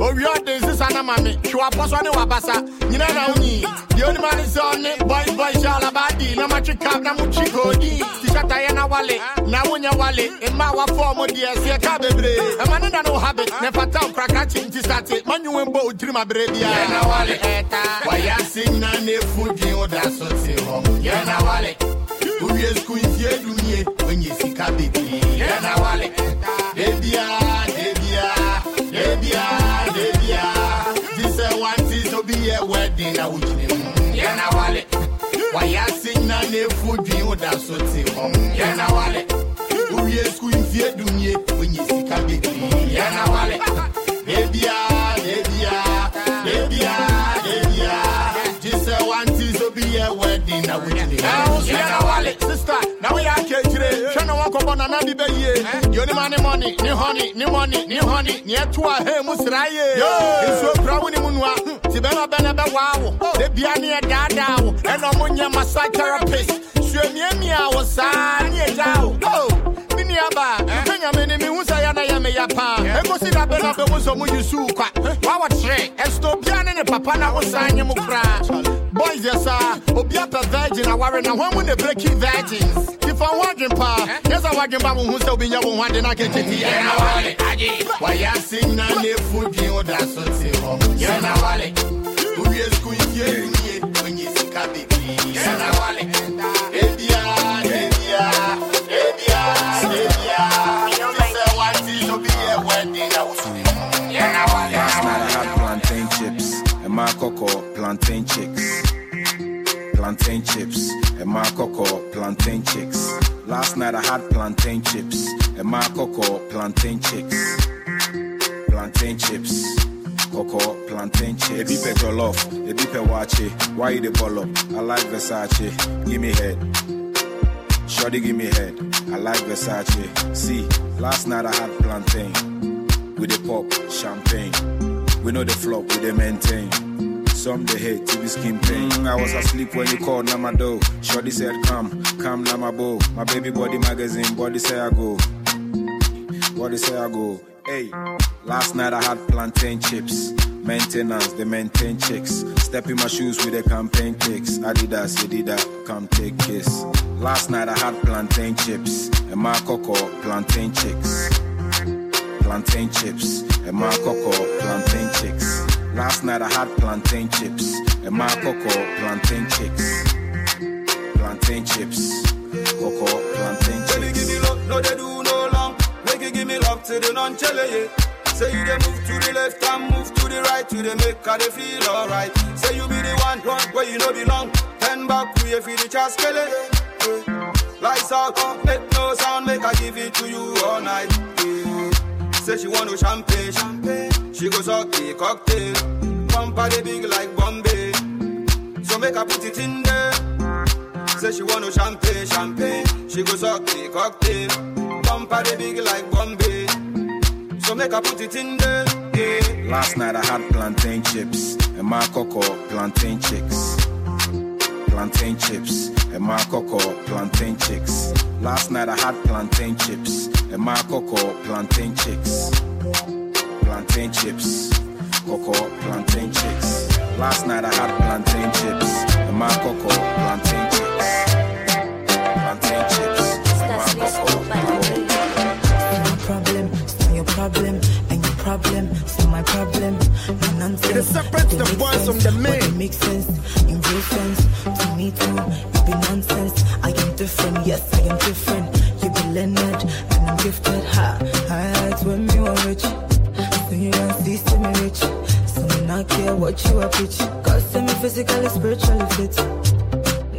S8: owie ɔde nsesa na ma me hwe wapɔ so ne wabasa nyina na wonyi deɛ onima ne sɛ ɔne boys boys hyɛ alabadi na matwe na mokyi koodi tihyɛtayɛ na wale na wonyɛ wale mma wafɔɔ mo deɛ seɛ ka bebree ɛma ne da ne wo habit. Ne fata wo nti sate mbɔ ɔtirim aberɛ biara na wale ɛta wɔyɛ ase nyina na ɛfu dwen wo da so te hɔ yɛ na wale wowie skul ntie dumie wonyɛ sika bebree yɛ na wale debia yɛ wedding na wogyina mu yɛ na wale. Wayɛ ase nyina na ɛfu dwen wo da so te hɔ yɛ na wale. Wowie skul ntie dumie wonyɛ sika bebree yɛ na wale. Debia debia debia debia ti sɛ wanti so bi yɛ wedding na wogyina mu nana bi bɛyie deɛ onima ne mɔne ne hɔne ne mɔne ne hɔne ne ɛto a hɛ mu sra ye. Nsuo kura wo ne mu nua hmm, nti bɛma bɛna bɛwaa wo. Oh! Da bia ne ɛdaadaa wo ɛna ɔmo nyɛ massage therapist. Suamiamia wo saa ne ɛgya wo. Oh, eh? me nuaba mepɛ nyame ne mehu sɛ yɛ na yɛ meyɛ paa ɛkɔsi da bɛ na bɛmu sɛ mo yesuu kwa. Eh? Wawɔkyerɛ ɛsɛ obia ne ne papa na wo saa nye mo koraa boys yɛ saa obi apɛ virgin aware na hɔ mu ne breki virgins tifa ho adwen paa yɛ sɛ woadwen ba wo ho sɛ obi nyɛ wo ho ade na kɛkyɛti yɛ na wale agye wayɛ ase nyina ne ɛfu dwen wo da so te hɔ yɛ na wale wowie skul ntie dumie ɔnyɛ sika bebree yɛ na wale ebia ebia ebia ebia te sɛ wanti so bi yɛ wedding na wo yɛ na wale
S30: Last night I had plantain chips and my cocoa plantain chicks. Plantain chips and my cocoa plantain chicks. Last night I had plantain chips and my cocoa plantain chicks. Plantain chips. Cocoa, plantain chips. Ebi pe jollof, ebi pe wache. Why you the ball up? I like Versace. Give me head. Shorty, give me head. I like Versace. See, last night I had plantain with the pop champagne. We know the flop, we they maintain. Some they hate to be skin pain. I was asleep when you called Namado. Shorty said, Come, come Namabo. My baby body magazine, body say I go. Body say I go. Hey, last night I had plantain chips. Maintenance, they maintain chicks. Step in my shoes with the campaign kicks. Adidas, Adidas, come take kiss. Last night I had plantain chips. And my cocoa, plantain chicks plantain chips and my cocoa plantain chicks. Last night I had plantain chips and my cocoa plantain chips. Plantain chips, cocoa plantain
S25: Baby, give me love, no they do no long. Make you give me love to the non-chele, yeah. Say you they move to the left and move to the right, you they make her they feel alright. Say you be the one, one where you know belong. Ten back, we feel the chas kele. Lights out, make no sound, make I give it to you all night. yeah. Say she want no champagne, champagne. She goes suck the cocktail. Bumper the big like Bombay. So make her put it in there. Say she want no champagne, champagne. She goes suck the cocktail. Bumper the big like Bombay. So make her put it in there. Yeah.
S30: Last night I had plantain chips and my cocoa plantain chicks. Plantain chips and my cocoa plantain chicks. Last night I had plantain chips and my cocoa plantain chicks. Plantain chips, cocoa plantain chicks. Last night I had plantain chips and my cocoa plantain chips Plantain chips and my cocoa plantain
S31: My problem, it's not your problem, and your problem, it's my problem. No nonsense.
S8: It separates the boys from the men.
S31: It makes sense, in real sense. To me too, you be nonsense. I am different, yes, I am different. You be Leonard, and I'm gifted. Ha, highlights when me were rich. So you don't see, see me rich. So me not care what you are pitch. Cause see me physically, spiritually fit.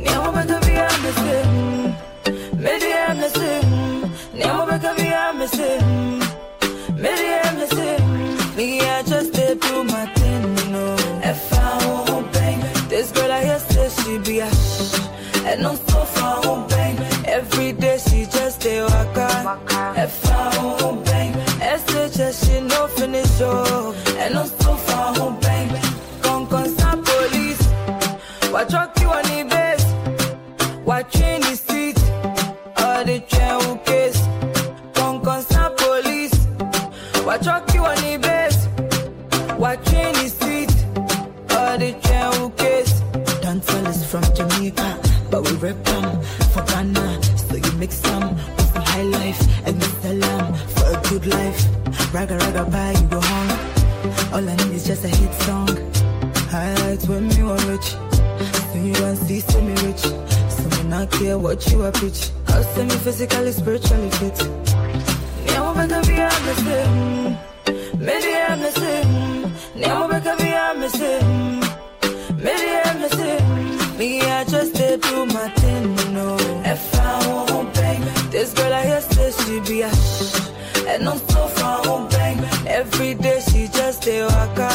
S31: Now I'm gonna be on the same. If I home bang, SHS she no finish oh, and no so far home bang. Con sa police, what truck you on the base, what train the street, all the train who case. Con sa police, what truck you on the base, what train the street, all the train who case.
S32: Dancehall is from Jamaica, but we rep Raga raga bye, you go home. All I need is just a hit song. Highlights when me were rich. So you don't see, see me rich. So me not care what you are preach. Cause me physically, spiritually fit.
S31: Nemo beka bi amesim, medi amesim. Nemo beka bi amesim, medi amesim. Me I just dey do my thing, you know. If I won't bang, this girl I hear say she be a dey waka.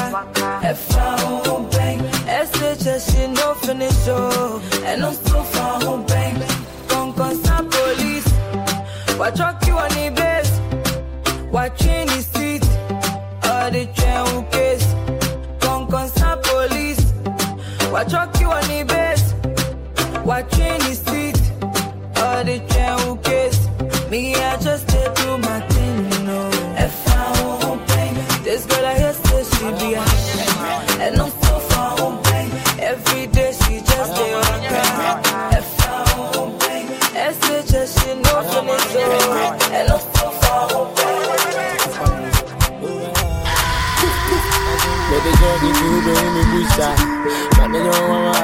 S31: If I won't SHS she no finish oh, and I'm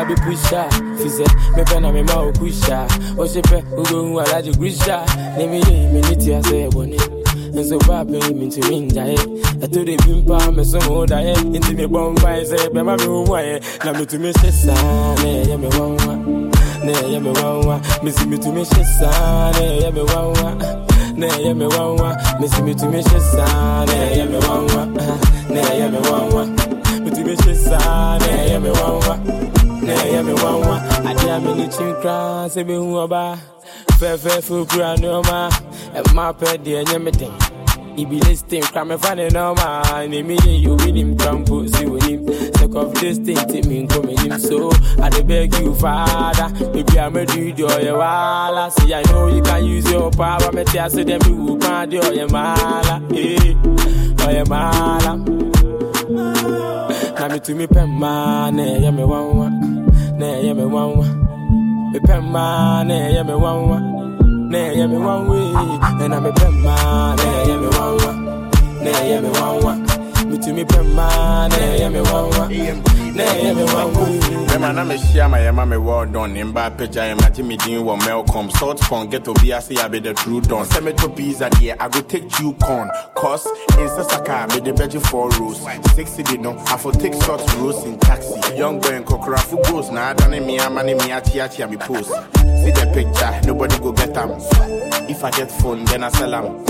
S31: be
S26: pusha. Said, me pen and me mouth pusha. Oh, she pe, who go who allow you pusha? Name me, me need to say, bonnet. And so bad, me mean to ring that. I told the pimpa, me some old I into me bomb by say, be? Now me to me, she son, yeah, me one. Nah, yeah, me one. Me see me to me, she son, yeah, me one. Nah, yeah, me one. Me see me to me, she son, yeah, me one. Nah, yeah, me one. Me to me, she son, yeah, me one. Nah, yeah, me one I dare me ni chinkra, se be hu oba. Fe fe fu kura no ma. E ma pe de enye me den. Ibi listing, cram me funny no man. Ni me you win him trampo, see with him. Sick of this thing, take me come him. So I dey beg you, father. Maybe I'm a dude or your wala. See, I know you can use your power. Me tell say them you will find your your mala. Eh, oh, Eh, or your mala. Na me to me man, eh, yeah me one one. Nah, yeah me one one. Me man, eh, yeah me one one. Nah, yeah me one way. And I'm a pen man, eh, yeah me one. Nah, yeah me one to me pen man, eh, me. Nah, yeah me way.
S8: Remember, na me share my yama me well done. Bad picture, I imagine me doing what Malcolm. Salt pond get to be I see I be the true don. Send me to pizza there, I go take you con. Cause in Sasaka, be the veggie four rows. Six city no, I for take short rows in taxi. Young boy in Kokora goes. Now I done me, I'm money me, I tia me post. See the picture, nobody go get them. If I get phone, then I sell them.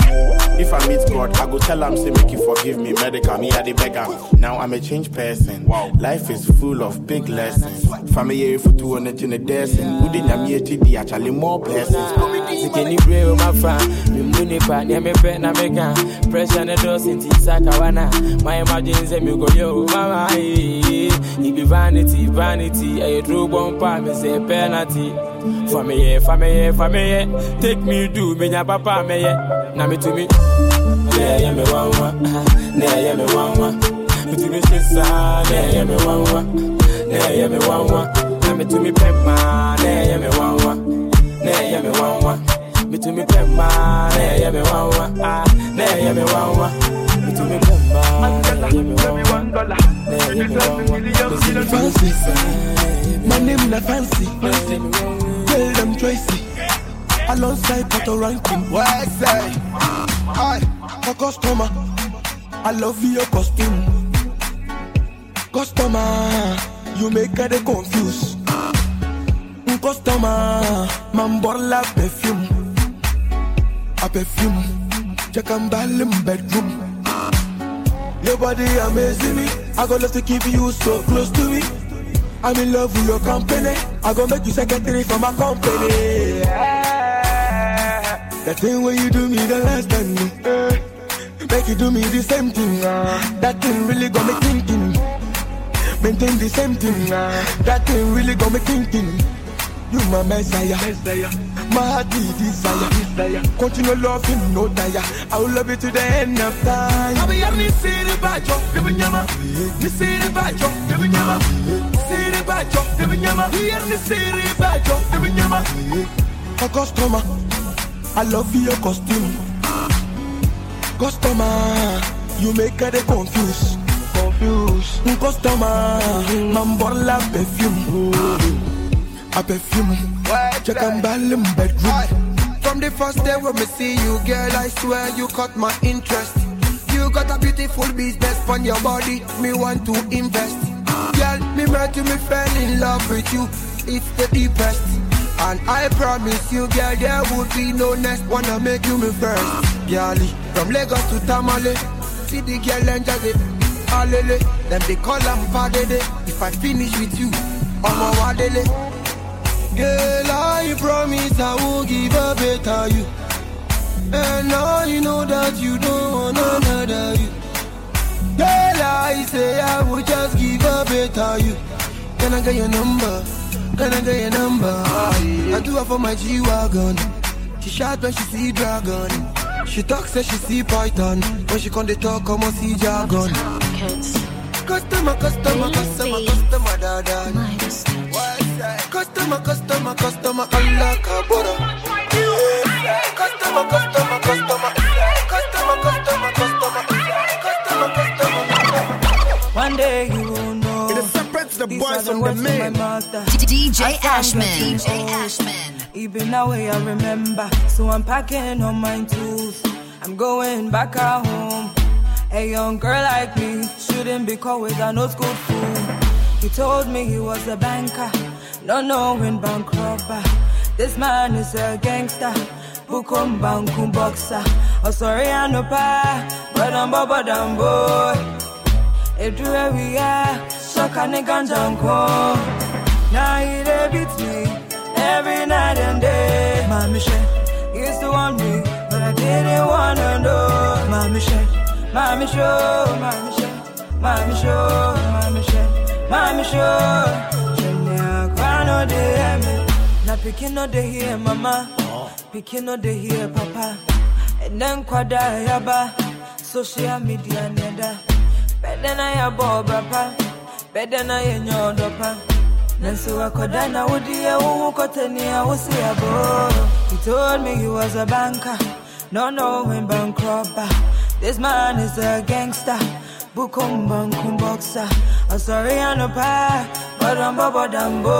S8: If I meet God, I go tell him, say, make you forgive me, medical, me, I the beggar. Now I'm a changed person. Life is full of big lessons. Family, if you want to the dancing, good in your TD, actually more blessings.
S26: Sikeni bre o ma fa Mi muni pa ni me pe na me kan Pressure ne do sinti saka wana My imagine say me go yo mama It be vanity vanity. Eh true bompa me say penalty. For me for me for me Take me do me nya papa me Na me to me Yeah yeah me wan wan Yeah yeah me wan wan Me to me shisa Yeah yeah me wan wan Yeah yeah me wan Na me to me pe man Yeah yeah me wan wan Nah, yeah, me one one. Me to me pet man. Nah, yeah, me one one. Ah, nah, yeah, me one one. Me to me pet man. Nah, yeah, me one one. Nah, yeah, me one one. Me to me
S3: Fancy, my name na fancy. Tell them Tracy. Alongside Puerto Ranking. What I say? I, a customer. I love your costume. Customer, you make her dey confused. Customer, man borla perfume. A perfume, check and in bedroom. Your body amazing me. I go love to keep you so close to me. I'm in love with your company. I go make you secretary for my company.
S25: The thing when you do me the last time, eh, make you do me the same thing. ah. That thing really got me thinking. Maintain the same thing. ah. That thing really got me thinking. You my messiah, messiah. My heart need desire, desire. Continue loving, no tire. I will love you to the end of time. I'll be a me see the bajo, the nyama. Me see the bajo, the nyama. See the bajo, the nyama. Hear me see the bajo, the nyama. A customer, I love your costume. Customer, you make her confuse. Confuse. My mm, customer, mambola perfume. A perfume. Check and ballin' bedroom.
S3: From the first day when me see you, girl, I swear you caught my interest. You got a beautiful business on your body, me want to invest. Girl, me met you, me fell in love with you. It's the deepest. And I promise you, girl, there would be no next. Wanna make you me first. Girlie, from Lagos to Tamale. See the girl just it. Alele, them they call them Fadede. If I finish with you, I'm a Wadele. Girl, I promise I will give a better you. And I know that you don't want another you. Girl, I say I will just give a better you. Can I get your number? Can I get your number? I do it for my G-Wagon. She shot when she see dragon. She talk say she see python. When she come they talk, come on see jargon. Customer, customer, customer, customer, da da. Customer, customer, customer, Allah kabura. Customer, customer, customer,
S19: the
S31: These
S19: boys
S31: are the
S19: from the
S31: words my
S19: men.
S2: DJ Ashman. DJ. Ashman.
S31: Even now I remember. So I'm packing on my tools. I'm going back at home. A young girl like me shouldn't be caught with an old school fool. He told me he was a banker, not knowing bank robber. This man is a gangster, bukum bankum boxer. Oh sorry I no pa, but I'm baba boy. Edure we are, shaka nigga janko. Now he dey beat me every night and day. Mommy she used to want me, but I didn't wanna know. Mommy she, mommy show, mommy she, mommy show, mommy she, mommy show. Junior no dey hear me, na pikin no dey hear mama, pikin no dey hear papa. And then kwada yaba, social media neda. Better na ya boba pa, better na ya nyodo pa. Nanso akoda na wodi ya wuhu koteni ya wusi ya bo. He told me he was a banker, no knowing bank robber. This man is a gangster, bukum bankum boxer. I'm sorry I no pa, but I'm baba dambo.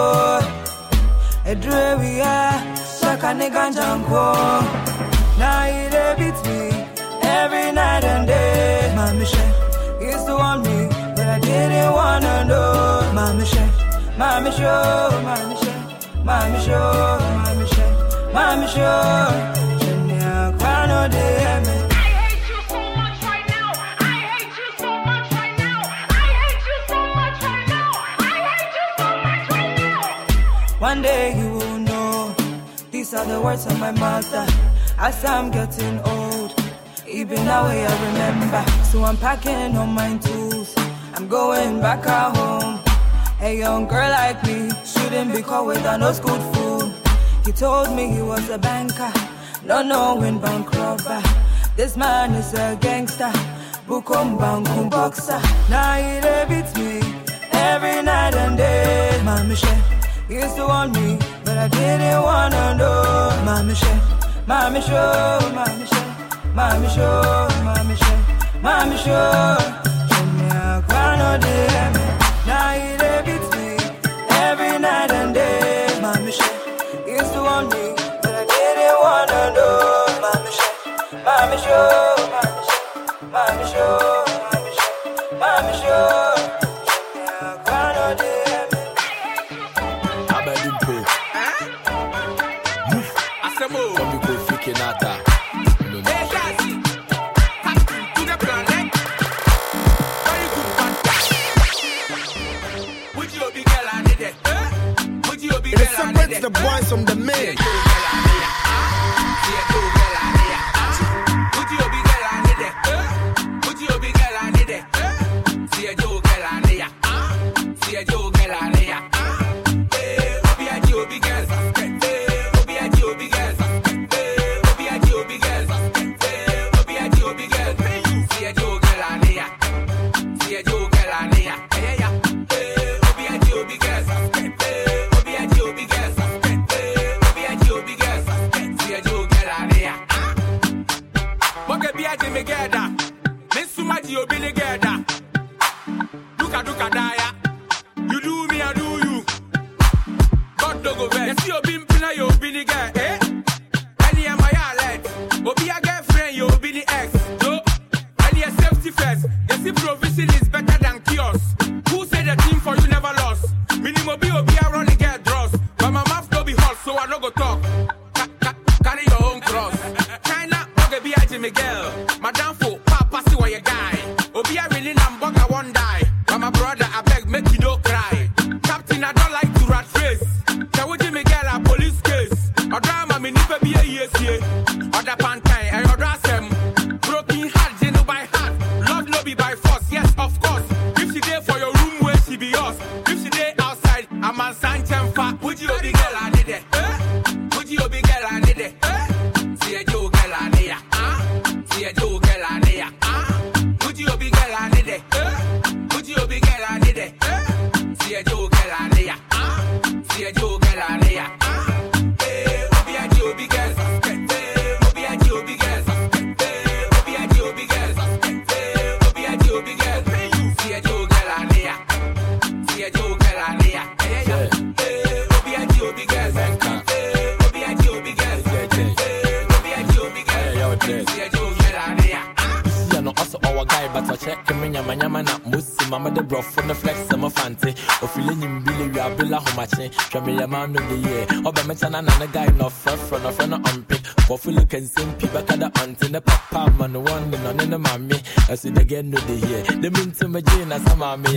S31: Edre we are, shaka nigga janko. Now he dey me every night and day. Mommy she used to mommy show, mommy she, mommy show, mommy she, mommy show. Junior Kwano dey me. One day you will know. These are the words of my mother. As I'm getting old, even now I remember. So I'm packing all my tools. I'm going back home. A young girl like me shouldn't be caught with an old school fool. He told me he was a banker, not knowing bank robber. This man is a gangster, bukum bankum boxer. Now he dey beat me every night and day. Mommy she used to want me, but I didn't wanna know. Mommy she, mommy show, mommy she, mommy show, mommy she, mommy show. Junior Kwano dey me.
S19: It. Separates the boys from the men. Be obi a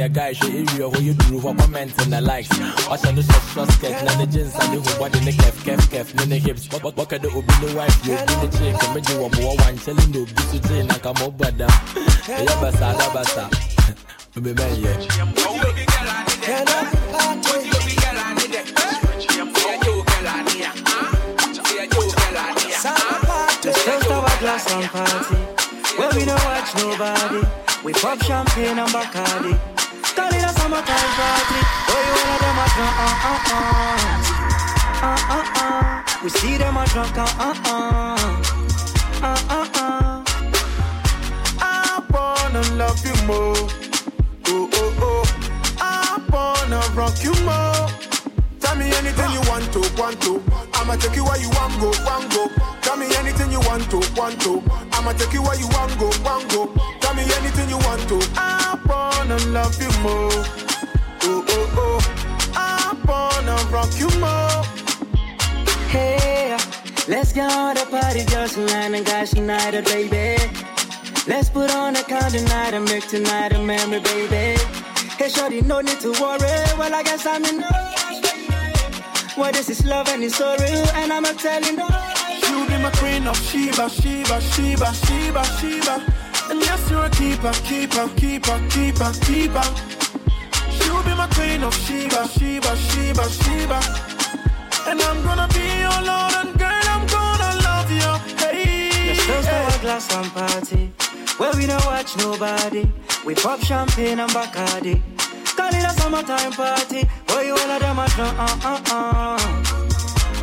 S19: a guy, she
S26: area where you do what comment and the likes. I shall do short, short sketch, and the jeans, and the who body, the kef, kef, kef, in the hips. What, what, what can the obi the wife, you be the chick, and do one more one, telling you, be to Jane, like I'm over them. Yeah, basa, da basa. Baby, man, yeah.
S20: Let's toast our glass and party. Where we don't watch nobody. We pop champagne and Bacardi. Summertime party. Where you wanna them a drunk, uh, uh, uh. Uh, uh, uh. We see them a drunk, uh, uh. Uh, uh, uh. Let's get on the party, girls tonight and guys united, baby. Let's put on a count tonight and make tonight a memory, baby. Hey, shorty, no need to worry. Well, I guess I'm in baby. Well, this is love and it's so real, and I'm not telling no lies.
S33: You be my queen of Sheba, Sheba, Sheba, Sheba, Sheba. And yes, you're a keeper, keeper, keeper, keeper, keeper. You be my queen of Sheba, Sheba, Sheba, Sheba. And I'm gonna be your lord, and
S20: glass and party. Where we don't watch nobody. We pop champagne and Bacardi. Call it a summertime party. Where you all of them a drunk, uh, uh, uh.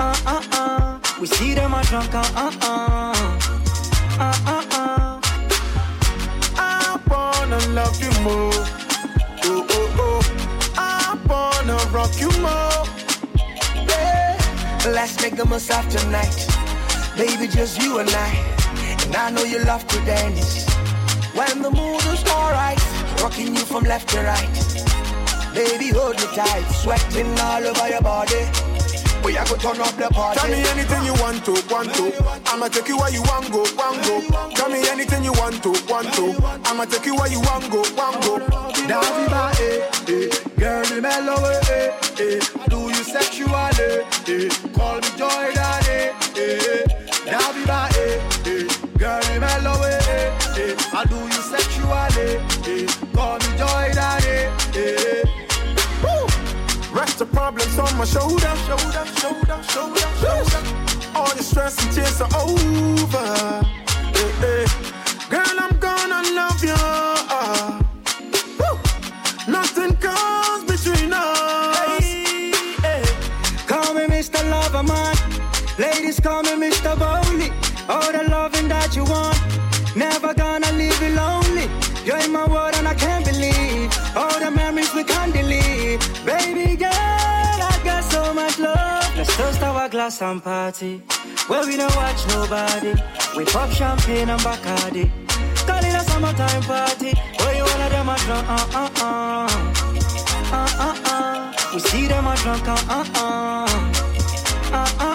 S20: Uh, uh, uh. We see them a drunk, uh, uh, uh. Uh, uh, uh.
S33: I wanna love you more. Oh, oh, oh. I wanna rock you more.
S3: Yeah. Let's make the most of tonight. Baby, just you and I. And I know you love to dance. When the mood is alright, rocking you from left to right. Baby, hold me tight, sweating all over your body. We are gonna turn up the party.
S33: Tell me anything you want to, want to. I'ma take you where you want go, want go. Tell me anything you want to, want to. I'ma take you where you want go, want go.
S34: Daviba, eh, eh, girl, me mellow, eh, eh, do you sexually, eh, call me Jordan, eh, eh, Daviba, eh, eh, me mellow, eh, eh, I do you sexually, eh, call me Jordan, eh, eh.
S33: Woo! Rest the problems on my shoulder, shoulder, shoulder, shoulder, shoulder. All your stress and tears are over. Eh, eh. Girl, I'm gonna love you. Woo! Nothing comes between us.
S20: Hey, Call me Mr. Lover Man. Ladies call me Mr. Bowley. All the loving that you want. Never gonna leave you lonely. You're in my world and I can't believe all the memories we can't delete. Baby girl, I got so much love. Let's toast our glass and party. Where we don't watch nobody. We pop champagne and Bacardi. Call it a summertime party. Where you all of them are drunk, uh uh uh. Uh uh uh. We see them are drunk, uh uh uh.